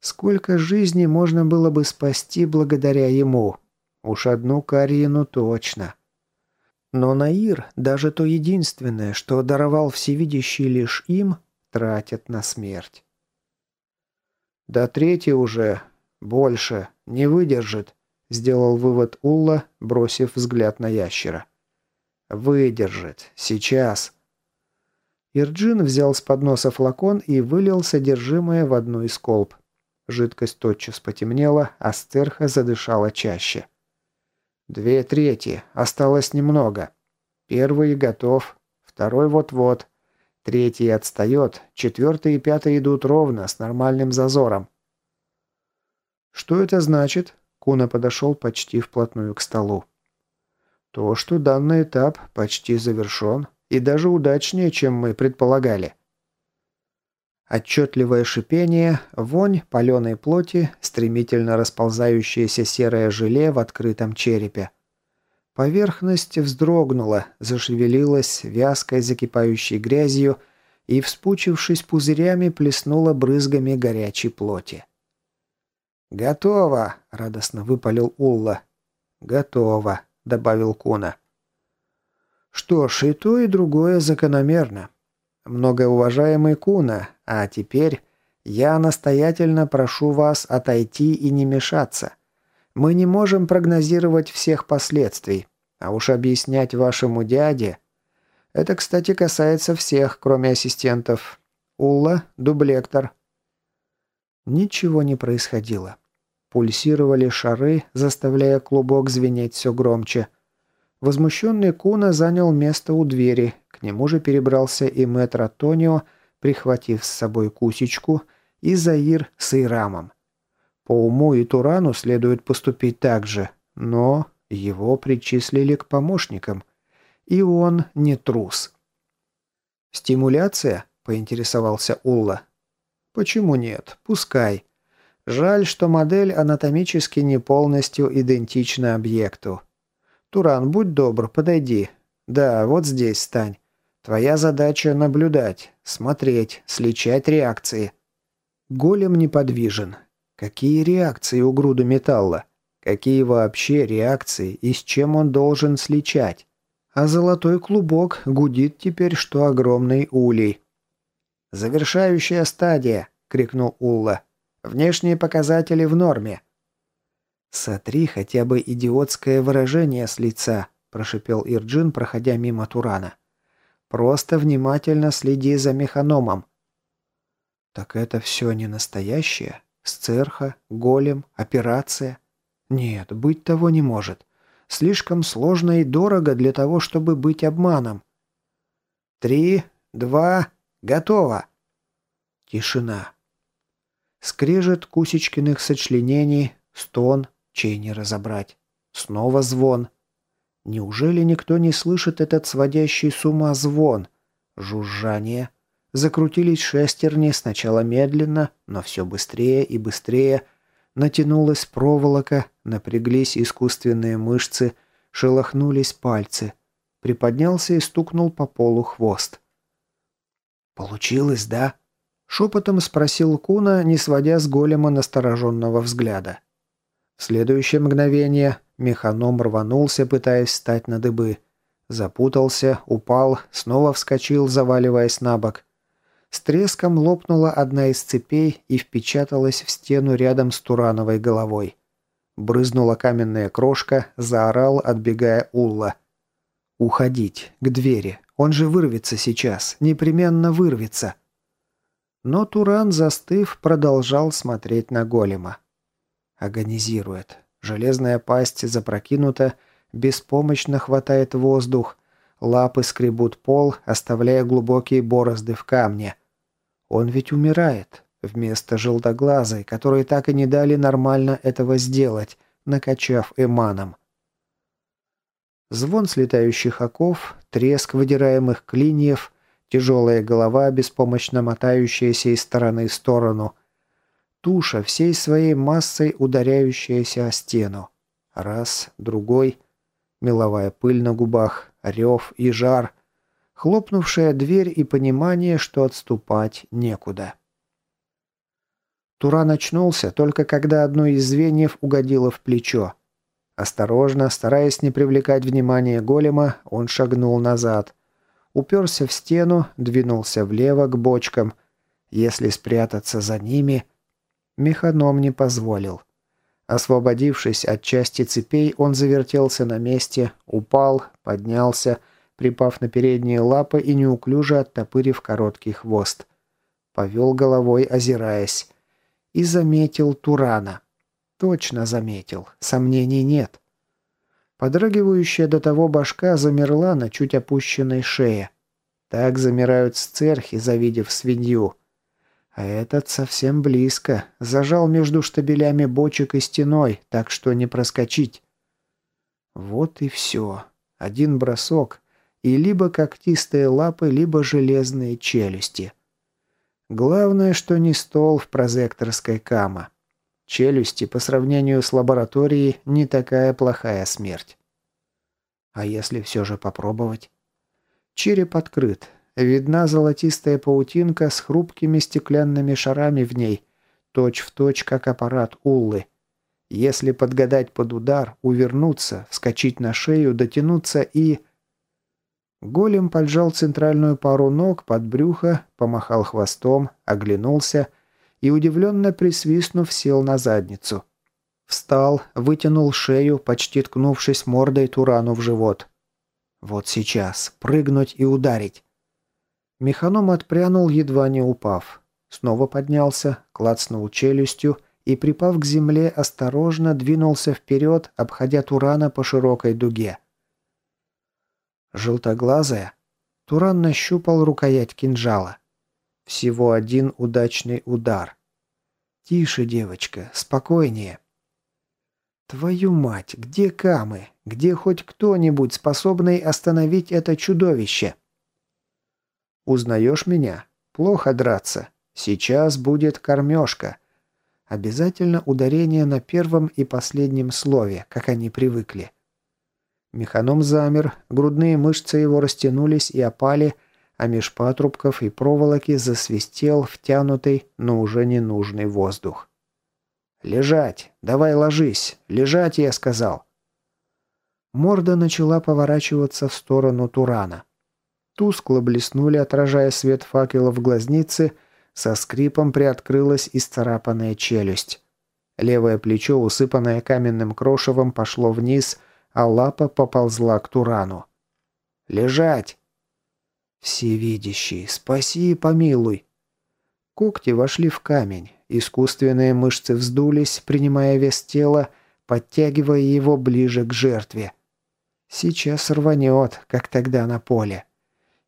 Сколько жизней можно было бы спасти благодаря ему? Уж одну Карину точно. Но Наир, даже то единственное, что даровал всевидящий лишь им, тратят на смерть. «Да третий уже. Больше. Не выдержит», — сделал вывод Улла, бросив взгляд на ящера. «Выдержит. Сейчас». Ирджин взял с подноса флакон и вылил содержимое в одну из колб. Жидкость тотчас потемнела, а стерха задышала чаще. Две трети. Осталось немного. Первый готов. Второй вот-вот. Третий отстает. Четвертый и пятый идут ровно, с нормальным зазором. Что это значит? Куна подошел почти вплотную к столу. То, что данный этап почти завершен и даже удачнее, чем мы предполагали. Отчетливое шипение, вонь паленой плоти, стремительно расползающееся серое желе в открытом черепе. Поверхность вздрогнула, зашевелилась вязкой закипающей грязью и, вспучившись пузырями, плеснула брызгами горячей плоти. «Готово!» — радостно выпалил Улла. «Готово!» — добавил Куна. «Что ж, и то, и другое закономерно. Многоуважаемый Куна, а теперь я настоятельно прошу вас отойти и не мешаться. Мы не можем прогнозировать всех последствий, а уж объяснять вашему дяде... Это, кстати, касается всех, кроме ассистентов. Улла, дублектор, Ничего не происходило. Пульсировали шары, заставляя клубок звенеть все громче. Возмущенный Куна занял место у двери, к нему же перебрался и мэтр Антонио, прихватив с собой Кусечку, и Заир с Ирамом. По уму и Турану следует поступить так же, но его причислили к помощникам. И он не трус. «Стимуляция?» – поинтересовался Улла. Почему нет? Пускай. Жаль, что модель анатомически не полностью идентична объекту. Туран, будь добр, подойди. Да, вот здесь стань. Твоя задача наблюдать, смотреть, сличать реакции. Голем неподвижен. Какие реакции у груды металла? Какие вообще реакции и с чем он должен сличать? А золотой клубок гудит теперь, что огромный улей. «Завершающая стадия!» — крикнул Улла. «Внешние показатели в норме». «Сотри хотя бы идиотское выражение с лица», — прошипел Ирджин, проходя мимо Турана. «Просто внимательно следи за механомом». «Так это все не настоящее? Сцерха, голем, операция?» «Нет, быть того не может. Слишком сложно и дорого для того, чтобы быть обманом». «Три, два, Готово!» Тишина. Скрежет Кусечкиных сочленений, стон, чей не разобрать. Снова звон. Неужели никто не слышит этот сводящий с ума звон? Жужжание. Закрутились шестерни, сначала медленно, но все быстрее и быстрее. Натянулась проволока, напряглись искусственные мышцы, шелохнулись пальцы. Приподнялся и стукнул по полу хвост. «Получилось, да?» — шепотом спросил Куна, не сводя с голема настороженного взгляда. В следующее мгновение механом рванулся, пытаясь встать на дыбы. Запутался, упал, снова вскочил, заваливаясь на бок. С треском лопнула одна из цепей и впечаталась в стену рядом с Турановой головой. Брызнула каменная крошка, заорал, отбегая Улла. «Уходить! К двери! Он же вырвется сейчас, непременно вырвется. Но Туран, застыв, продолжал смотреть на голема. Агонизирует. Железная пасть запрокинута, беспомощно хватает воздух. Лапы скребут пол, оставляя глубокие борозды в камне. Он ведь умирает. Вместо желтоглазой, которые так и не дали нормально этого сделать, накачав эманом. Звон слетающих оков, треск выдираемых клиньев, тяжелая голова, беспомощно мотающаяся из стороны в сторону. Туша всей своей массой ударяющаяся о стену. Раз, другой. Меловая пыль на губах, рев и жар. Хлопнувшая дверь и понимание, что отступать некуда. Туран очнулся, только когда одно из звеньев угодило в плечо. Осторожно, стараясь не привлекать внимания голема, он шагнул назад. Уперся в стену, двинулся влево к бочкам. Если спрятаться за ними... Механом не позволил. Освободившись от части цепей, он завертелся на месте, упал, поднялся, припав на передние лапы и неуклюже оттопырив короткий хвост. Повел головой, озираясь. И заметил Турана. Точно заметил. Сомнений нет. Подрагивающая до того башка замерла на чуть опущенной шее. Так замирают сцерхи, завидев свинью. А этот совсем близко. Зажал между штабелями бочек и стеной, так что не проскочить. Вот и все. Один бросок. И либо когтистые лапы, либо железные челюсти. Главное, что не стол в прозекторской кама. Челюсти по сравнению с лабораторией не такая плохая смерть. А если все же попробовать? Череп открыт. Видна золотистая паутинка с хрупкими стеклянными шарами в ней, точь в точь, как аппарат Уллы. Если подгадать под удар, увернуться, вскочить на шею, дотянуться и... Голем поджал центральную пару ног под брюхо, помахал хвостом, оглянулся и, удивленно присвистнув, сел на задницу. Встал, вытянул шею, почти ткнувшись мордой Турану в живот. Вот сейчас. Прыгнуть и ударить. Механом отпрянул, едва не упав. Снова поднялся, клацнул челюстью и, припав к земле, осторожно двинулся вперед, обходя Турана по широкой дуге. Желтоглазая. Туран нащупал рукоять кинжала. Всего один удачный удар. «Тише, девочка, спокойнее». «Твою мать, где камы? Где хоть кто-нибудь, способный остановить это чудовище?» «Узнаешь меня? Плохо драться. Сейчас будет кормежка. Обязательно ударение на первом и последнем слове, как они привыкли». Механом замер, грудные мышцы его растянулись и опали, а меж патрубков и проволоки засвистел втянутый, но уже ненужный воздух. «Лежать! Давай ложись! Лежать, я сказал!» Морда начала поворачиваться в сторону Турана. Тускло блеснули, отражая свет факела в глазнице, со скрипом приоткрылась исцарапанная челюсть. Левое плечо, усыпанное каменным крошевом, пошло вниз, а лапа поползла к Турану. «Лежать!» «Всевидящий, спаси и помилуй!» Когти вошли в камень. Искусственные мышцы вздулись, принимая вес тела, подтягивая его ближе к жертве. Сейчас рванет, как тогда на поле.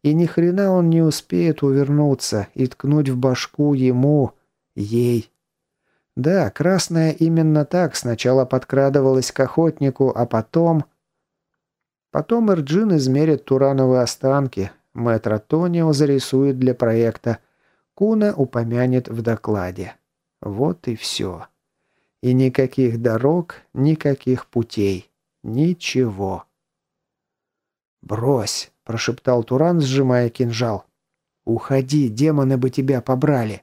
И ни хрена он не успеет увернуться и ткнуть в башку ему, ей. Да, красная именно так сначала подкрадывалась к охотнику, а потом... Потом Эрджин измерит турановые останки, мэтр Тонио зарисует для проекта, Куна упомянет в докладе. Вот и все. И никаких дорог, никаких путей. Ничего. «Брось!» – прошептал Туран, сжимая кинжал. «Уходи, демоны бы тебя побрали!»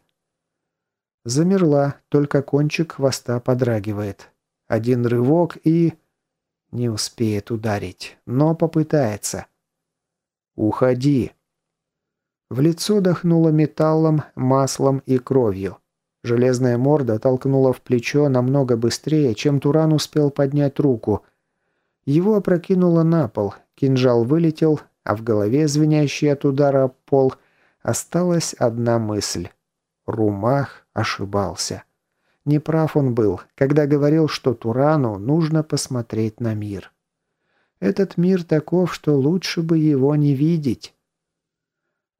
Замерла, только кончик хвоста подрагивает. Один рывок и... Не успеет ударить, но попытается. «Уходи!» В лицо дохнуло металлом, маслом и кровью. Железная морда толкнула в плечо намного быстрее, чем Туран успел поднять руку. Его опрокинуло на пол, кинжал вылетел, а в голове, звенящий от удара пол, осталась одна мысль. Румах ошибался. Неправ он был, когда говорил, что Турану нужно посмотреть на мир. Этот мир таков, что лучше бы его не видеть.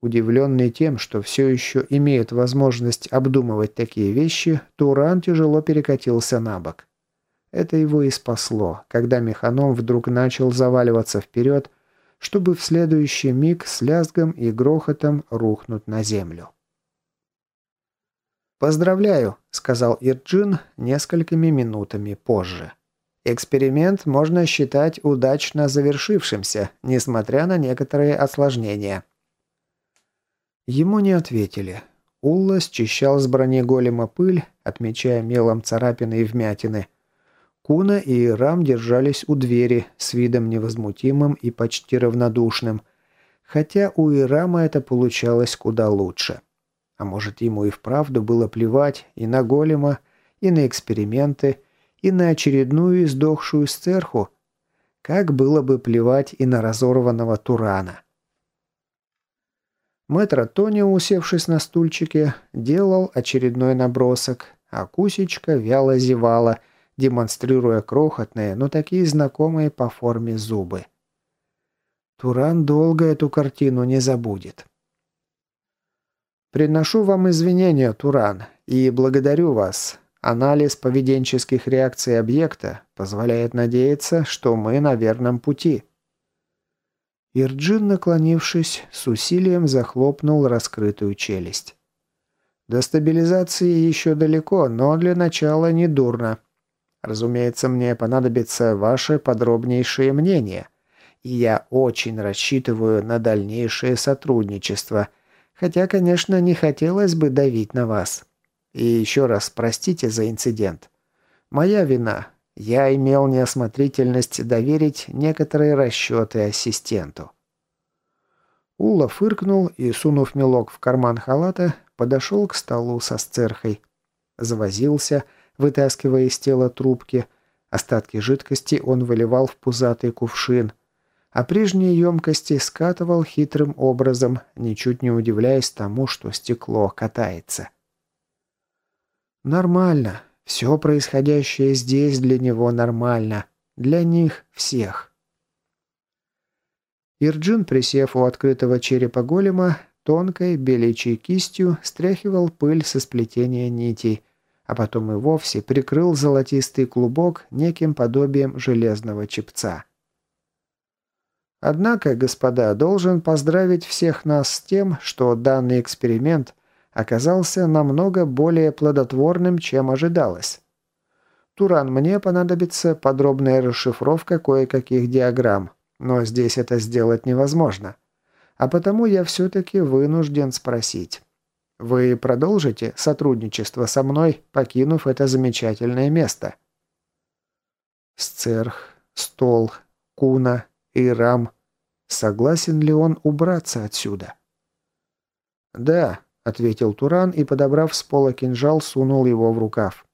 Удивленный тем, что все еще имеет возможность обдумывать такие вещи, Туран тяжело перекатился на бок. Это его и спасло, когда механом вдруг начал заваливаться вперед, чтобы в следующий миг с лязгом и грохотом рухнуть на землю. «Поздравляю», — сказал Ирджин несколькими минутами позже. «Эксперимент можно считать удачно завершившимся, несмотря на некоторые осложнения». Ему не ответили. Улла счищал с брони голема пыль, отмечая мелом царапины и вмятины. Куна и Рам держались у двери с видом невозмутимым и почти равнодушным, хотя у Ирама это получалось куда лучше. А может, ему и вправду было плевать и на голема, и на эксперименты, и на очередную издохшую сцерху? Как было бы плевать и на разорванного Турана? Мэтр Тони, усевшись на стульчике, делал очередной набросок, а Кусечка вяло зевала, демонстрируя крохотные, но такие знакомые по форме зубы. Туран долго эту картину не забудет. «Приношу вам извинения, Туран, и благодарю вас. Анализ поведенческих реакций объекта позволяет надеяться, что мы на верном пути». Ирджин, наклонившись, с усилием захлопнул раскрытую челюсть. До стабилизации еще далеко, но для начала не дурно. Разумеется, мне понадобится ваше подробнейшее мнение. и я очень рассчитываю на дальнейшее сотрудничество, хотя, конечно, не хотелось бы давить на вас. И еще раз простите за инцидент. Моя вина. Я имел неосмотрительность доверить некоторые расчеты ассистенту. Ула фыркнул и, сунув мелок в карман халата, подошел к столу со сцерхой. Завозился, вытаскивая из тела трубки. Остатки жидкости он выливал в пузатый кувшин – а прежние емкости скатывал хитрым образом, ничуть не удивляясь тому, что стекло катается. Нормально. Все происходящее здесь для него нормально. Для них всех. Ирджин, присев у открытого черепа голема, тонкой беличьей кистью стряхивал пыль со сплетения нитей, а потом и вовсе прикрыл золотистый клубок неким подобием железного чепца. Однако, господа, должен поздравить всех нас с тем, что данный эксперимент оказался намного более плодотворным, чем ожидалось. Туран, мне понадобится подробная расшифровка кое-каких диаграмм, но здесь это сделать невозможно. А потому я все-таки вынужден спросить. Вы продолжите сотрудничество со мной, покинув это замечательное место? Сцерх, Стол, Куна, Ирам. Согласен ли он убраться отсюда? «Да», — ответил Туран и, подобрав с пола кинжал, сунул его в рукав.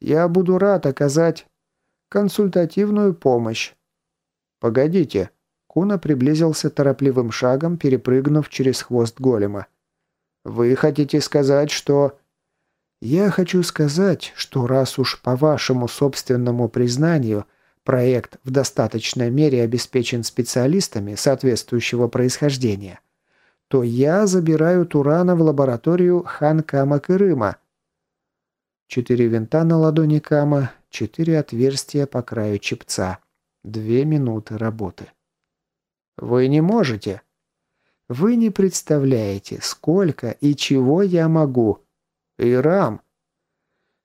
«Я буду рад оказать консультативную помощь». «Погодите», — Куна приблизился торопливым шагом, перепрыгнув через хвост голема. «Вы хотите сказать, что...» «Я хочу сказать, что раз уж по вашему собственному признанию — Проект в достаточной мере обеспечен специалистами соответствующего происхождения, то я забираю Турана в лабораторию Ханкама Кырыма. Четыре винта на ладони Кама, четыре отверстия по краю чепца. Две минуты работы. Вы не можете. Вы не представляете, сколько и чего я могу. Ирам.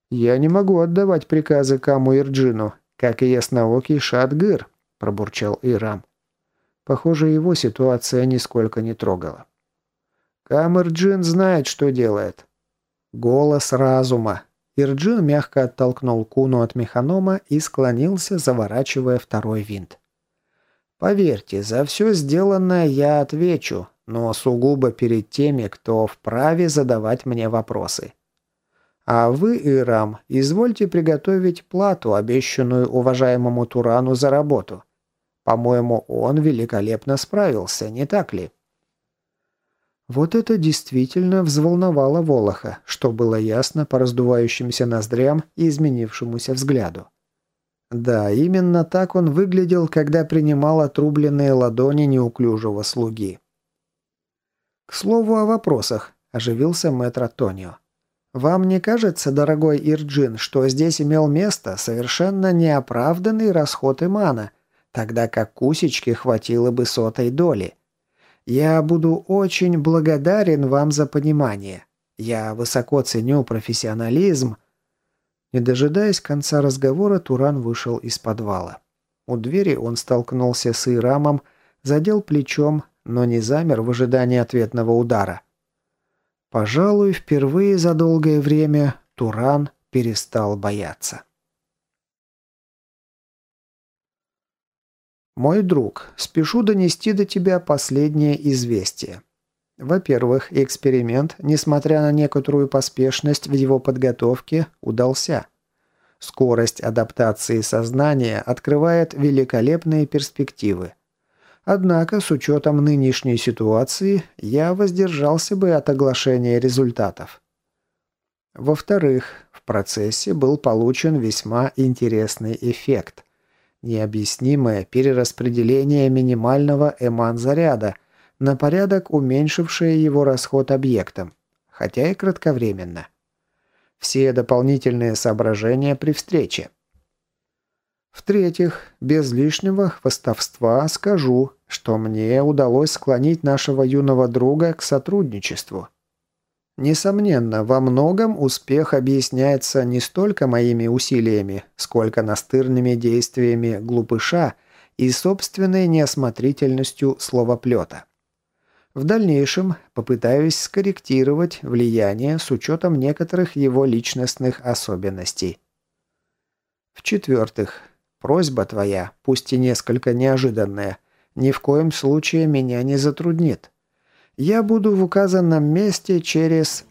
Я не могу отдавать приказы Каму Ирджину как и ясноокий Шадгыр», – пробурчал Ирам. Похоже, его ситуация нисколько не трогала. «Камерджин знает, что делает». Голос разума. Ирджин мягко оттолкнул Куну от механома и склонился, заворачивая второй винт. «Поверьте, за все сделанное я отвечу, но сугубо перед теми, кто вправе задавать мне вопросы. А вы, Ирам, извольте приготовить плату, обещанную уважаемому Турану за работу. По-моему, он великолепно справился, не так ли?» Вот это действительно взволновало Волоха, что было ясно по раздувающимся ноздрям и изменившемуся взгляду. Да, именно так он выглядел, когда принимал отрубленные ладони неуклюжего слуги. «К слову о вопросах», – оживился мэтр Тонио. Вам не кажется, дорогой Ирджин, что здесь имел место совершенно неоправданный расход имана, тогда как кусечки хватило бы сотой доли? Я буду очень благодарен вам за понимание. Я высоко ценю профессионализм». Не дожидаясь конца разговора, Туран вышел из подвала. У двери он столкнулся с Ирамом, задел плечом, но не замер в ожидании ответного удара. Пожалуй, впервые за долгое время Туран перестал бояться. «Мой друг, спешу донести до тебя последнее известие. Во-первых, эксперимент, несмотря на некоторую поспешность в его подготовке, удался. Скорость адаптации сознания открывает великолепные перспективы. Однако, с учетом нынешней ситуации, я воздержался бы от оглашения результатов. Во-вторых, в процессе был получен весьма интересный эффект. Необъяснимое перераспределение минимального эман-заряда на порядок уменьшившее его расход объектом, хотя и кратковременно. Все дополнительные соображения при встрече. В-третьих, без лишнего хвостовства скажу, что мне удалось склонить нашего юного друга к сотрудничеству. Несомненно, во многом успех объясняется не столько моими усилиями, сколько настырными действиями глупыша и собственной неосмотрительностью словоплета. В дальнейшем попытаюсь скорректировать влияние с учетом некоторых его личностных особенностей. В-четвертых, просьба твоя, пусть и несколько неожиданная, ни в коем случае меня не затруднит. Я буду в указанном месте через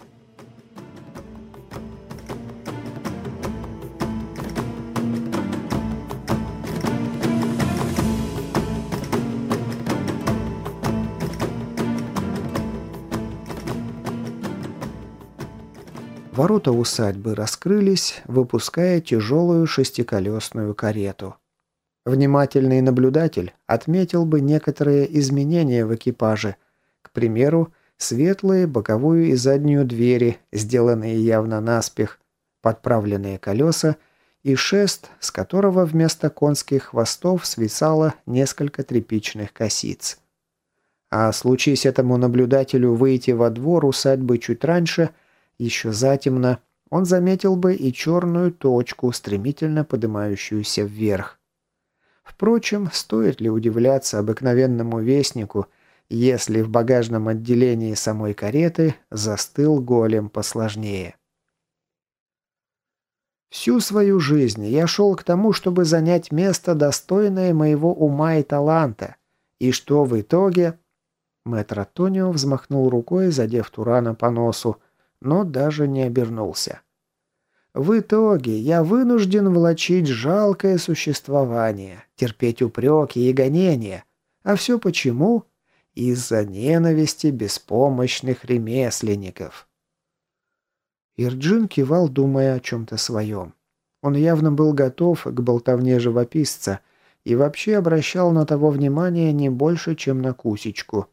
Ворота усадьбы раскрылись, выпуская тяжелую шестиколесную карету. Внимательный наблюдатель отметил бы некоторые изменения в экипаже. К примеру, светлые боковую и заднюю двери, сделанные явно наспех, подправленные колеса и шест, с которого вместо конских хвостов свисало несколько тряпичных косиц. А случись этому наблюдателю выйти во двор усадьбы чуть раньше – еще затемно, он заметил бы и черную точку, стремительно поднимающуюся вверх. Впрочем, стоит ли удивляться обыкновенному вестнику, если в багажном отделении самой кареты застыл голем посложнее? Всю свою жизнь я шел к тому, чтобы занять место, достойное моего ума и таланта. И что в итоге? Мэтр Антонио взмахнул рукой, задев Турана по носу, но даже не обернулся. В итоге я вынужден влачить жалкое существование, терпеть упреки и гонения. А все почему? Из-за ненависти беспомощных ремесленников. Ирджин кивал, думая о чем-то своем. Он явно был готов к болтовне живописца и вообще обращал на того внимание не больше, чем на кусечку.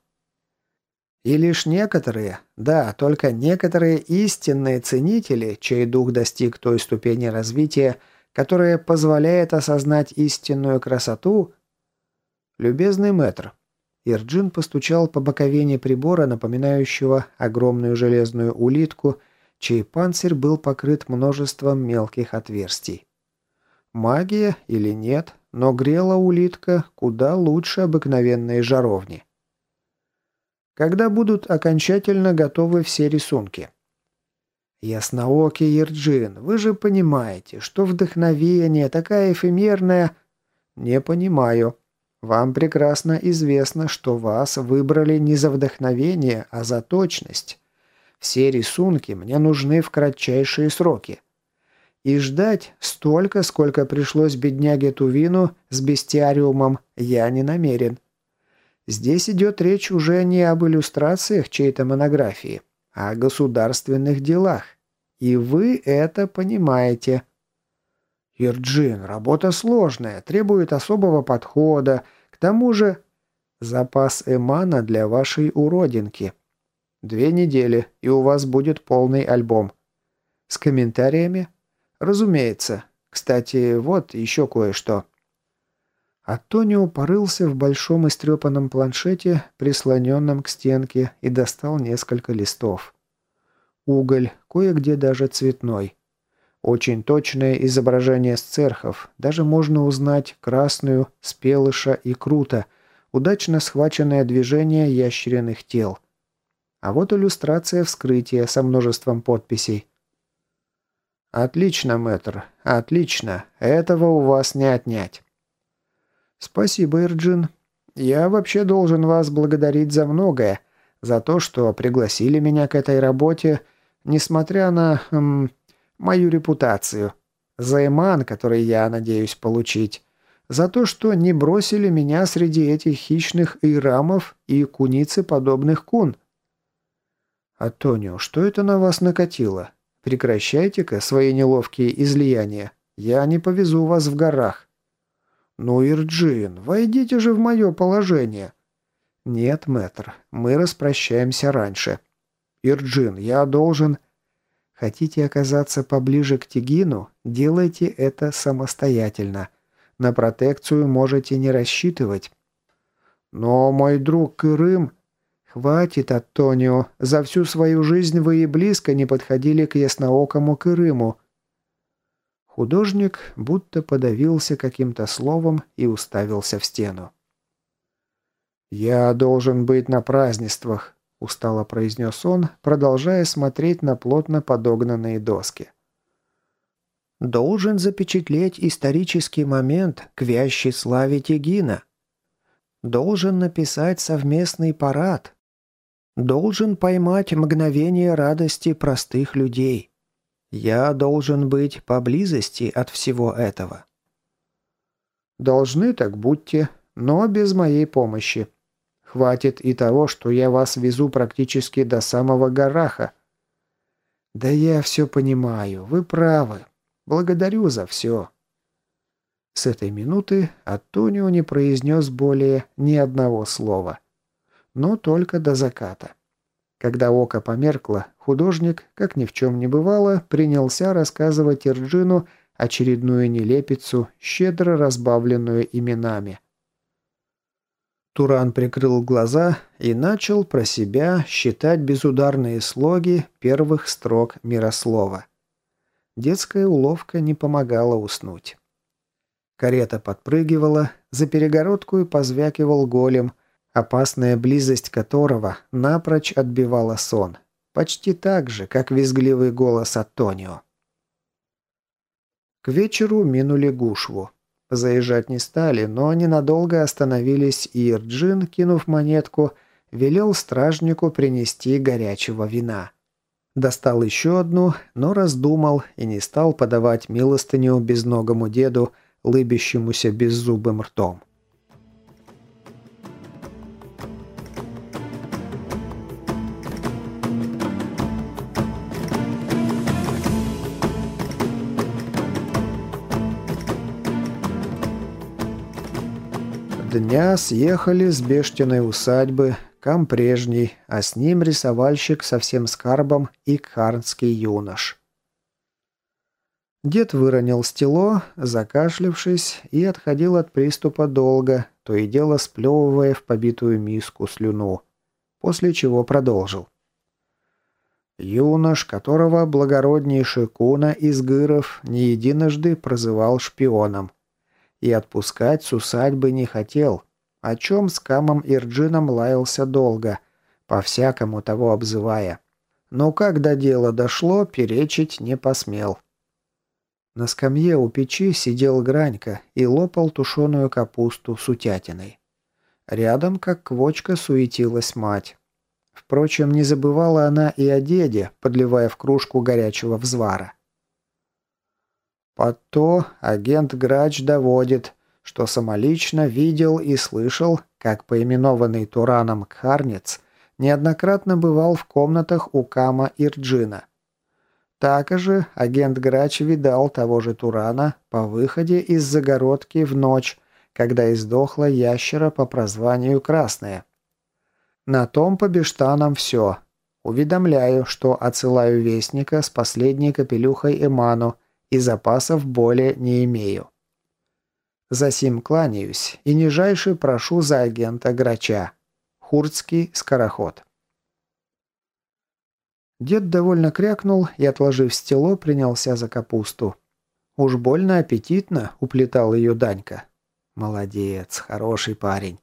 И лишь некоторые, да, только некоторые истинные ценители, чей дух достиг той ступени развития, которая позволяет осознать истинную красоту... Любезный мэтр. Ирджин постучал по боковине прибора, напоминающего огромную железную улитку, чей панцирь был покрыт множеством мелких отверстий. Магия или нет, но грела улитка куда лучше обыкновенной жаровни когда будут окончательно готовы все рисунки. Ясноокий Ерджин, вы же понимаете, что вдохновение такая эфемерная... Не понимаю. Вам прекрасно известно, что вас выбрали не за вдохновение, а за точность. Все рисунки мне нужны в кратчайшие сроки. И ждать столько, сколько пришлось бедняге Тувину с бестиариумом, я не намерен. Здесь идет речь уже не об иллюстрациях чьей-то монографии, а о государственных делах. И вы это понимаете. Ирджин, работа сложная, требует особого подхода. К тому же запас эмана для вашей уродинки. Две недели, и у вас будет полный альбом. С комментариями? Разумеется. Кстати, вот еще кое-что. Антонио порылся в большом истрепанном планшете, прислоненном к стенке, и достал несколько листов. Уголь, кое-где даже цветной. Очень точное изображение сцерхов, даже можно узнать красную, спелыша и круто, удачно схваченное движение ящериных тел. А вот иллюстрация вскрытия со множеством подписей. «Отлично, мэтр, отлично. Этого у вас не отнять». «Спасибо, Эрджин. Я вообще должен вас благодарить за многое. За то, что пригласили меня к этой работе, несмотря на... Эм, мою репутацию. За эман, который я надеюсь получить. За то, что не бросили меня среди этих хищных ирамов и куницы подобных кун. «Антонио, что это на вас накатило? Прекращайте-ка свои неловкие излияния. Я не повезу вас в горах». «Ну, Ирджин, войдите же в мое положение». «Нет, мэтр, мы распрощаемся раньше». «Ирджин, я должен...» «Хотите оказаться поближе к Тигину? Делайте это самостоятельно. На протекцию можете не рассчитывать». «Но мой друг Кырым...» «Хватит, Антонио. За всю свою жизнь вы и близко не подходили к ясноокому Кырыму. Художник будто подавился каким-то словом и уставился в стену. «Я должен быть на празднествах», – устало произнес он, продолжая смотреть на плотно подогнанные доски. «Должен запечатлеть исторический момент к вящей славе Тегина. Должен написать совместный парад. Должен поймать мгновение радости простых людей. Я должен быть поблизости от всего этого». «Должны, так будьте, но без моей помощи», Хватит и того, что я вас везу практически до самого Гараха. Да я все понимаю, вы правы. Благодарю за все. С этой минуты Антонио не произнес более ни одного слова. Но только до заката. Когда око померкло, художник, как ни в чем не бывало, принялся рассказывать Ирджину очередную нелепицу, щедро разбавленную именами – Туран прикрыл глаза и начал про себя считать безударные слоги первых строк мирослова. Детская уловка не помогала уснуть. Карета подпрыгивала, за перегородку и позвякивал голем, опасная близость которого напрочь отбивала сон. Почти так же, как визгливый голос Антонио. К вечеру минули Гушву. Заезжать не стали, но ненадолго остановились, и Ирджин, кинув монетку, велел стражнику принести горячего вина. Достал еще одну, но раздумал и не стал подавать милостыню безногому деду, лыбящемуся беззубым ртом. Дня съехали с Бештиной усадьбы, Кам прежний, а с ним рисовальщик со всем скарбом и кхарнский юнош. Дед выронил стело, закашлявшись, и отходил от приступа долго, то и дело сплевывая в побитую миску слюну, после чего продолжил. Юнош, которого благороднейший Куна из Гыров не единожды прозывал шпионом – и отпускать с усадьбы не хотел, о чем с Камом Ирджином лаялся долго, по-всякому того обзывая. Но когда дело дошло, перечить не посмел. На скамье у печи сидел Гранька и лопал тушеную капусту с утятиной. Рядом, как квочка, суетилась мать. Впрочем, не забывала она и о деде, подливая в кружку горячего взвара. Под то агент Грач доводит, что самолично видел и слышал, как поименованный Тураном Кхарнец неоднократно бывал в комнатах у Кама Ирджина. Так же агент Грач видал того же Турана по выходе из загородки в ночь, когда издохла ящера по прозванию Красная. На том по бештанам все. Уведомляю, что отсылаю вестника с последней капелюхой Эману, и запасов более не имею. Засим кланяюсь и нижайше прошу за агента Грача. Хурцкий скороход. Дед довольно крякнул и, отложив стело, принялся за капусту. Уж больно аппетитно уплетал ее Данька. Молодец, хороший парень.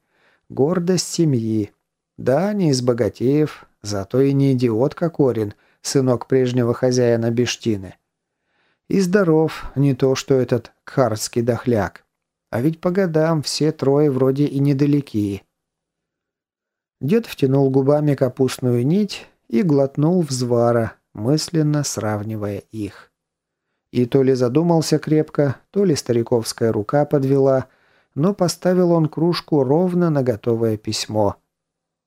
Гордость семьи. Да, не из богатеев, зато и не идиот, как Орин, сынок прежнего хозяина Бештины. И здоров, не то что этот кхарский дохляк. А ведь по годам все трое вроде и недалекие. Дед втянул губами капустную нить и глотнул взвара, мысленно сравнивая их. И то ли задумался крепко, то ли стариковская рука подвела, но поставил он кружку ровно на готовое письмо.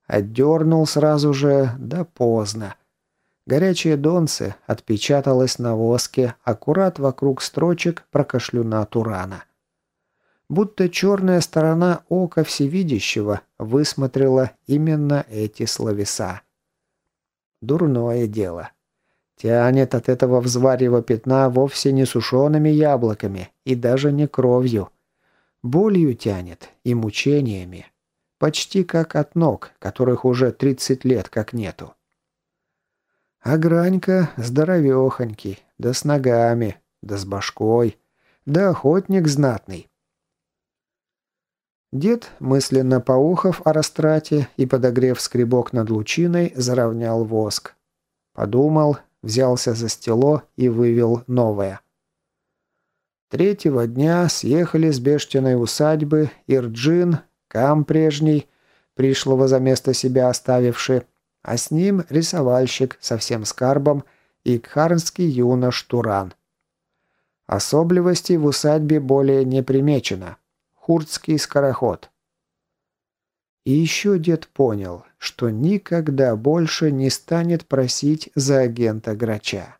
Отдернул сразу же, да поздно. Горячее донце отпечаталось на воске аккурат вокруг строчек про кашлюна Турана. Будто черная сторона ока всевидящего высмотрела именно эти словеса. Дурное дело. Тянет от этого взварева пятна вовсе не сушеными яблоками и даже не кровью. Болью тянет и мучениями. Почти как от ног, которых уже 30 лет как нету. А Гранька здоровехонький, да с ногами. Да с башкой. Да охотник знатный. Дед, мысленно поухов о растрате и подогрев скребок над лучиной, заровнял воск. Подумал, взялся за стело и вывел новое. Третьего дня съехали с Бештиной усадьбы Ирджин, Кам прежний, пришлого за место себя оставивший, а с ним рисовальщик со всем скарбом и кхарнский юнош Туран. Особливостей в усадьбе более не примечено. Хуртский скороход. И еще дед понял, что никогда больше не станет просить за агента Грача.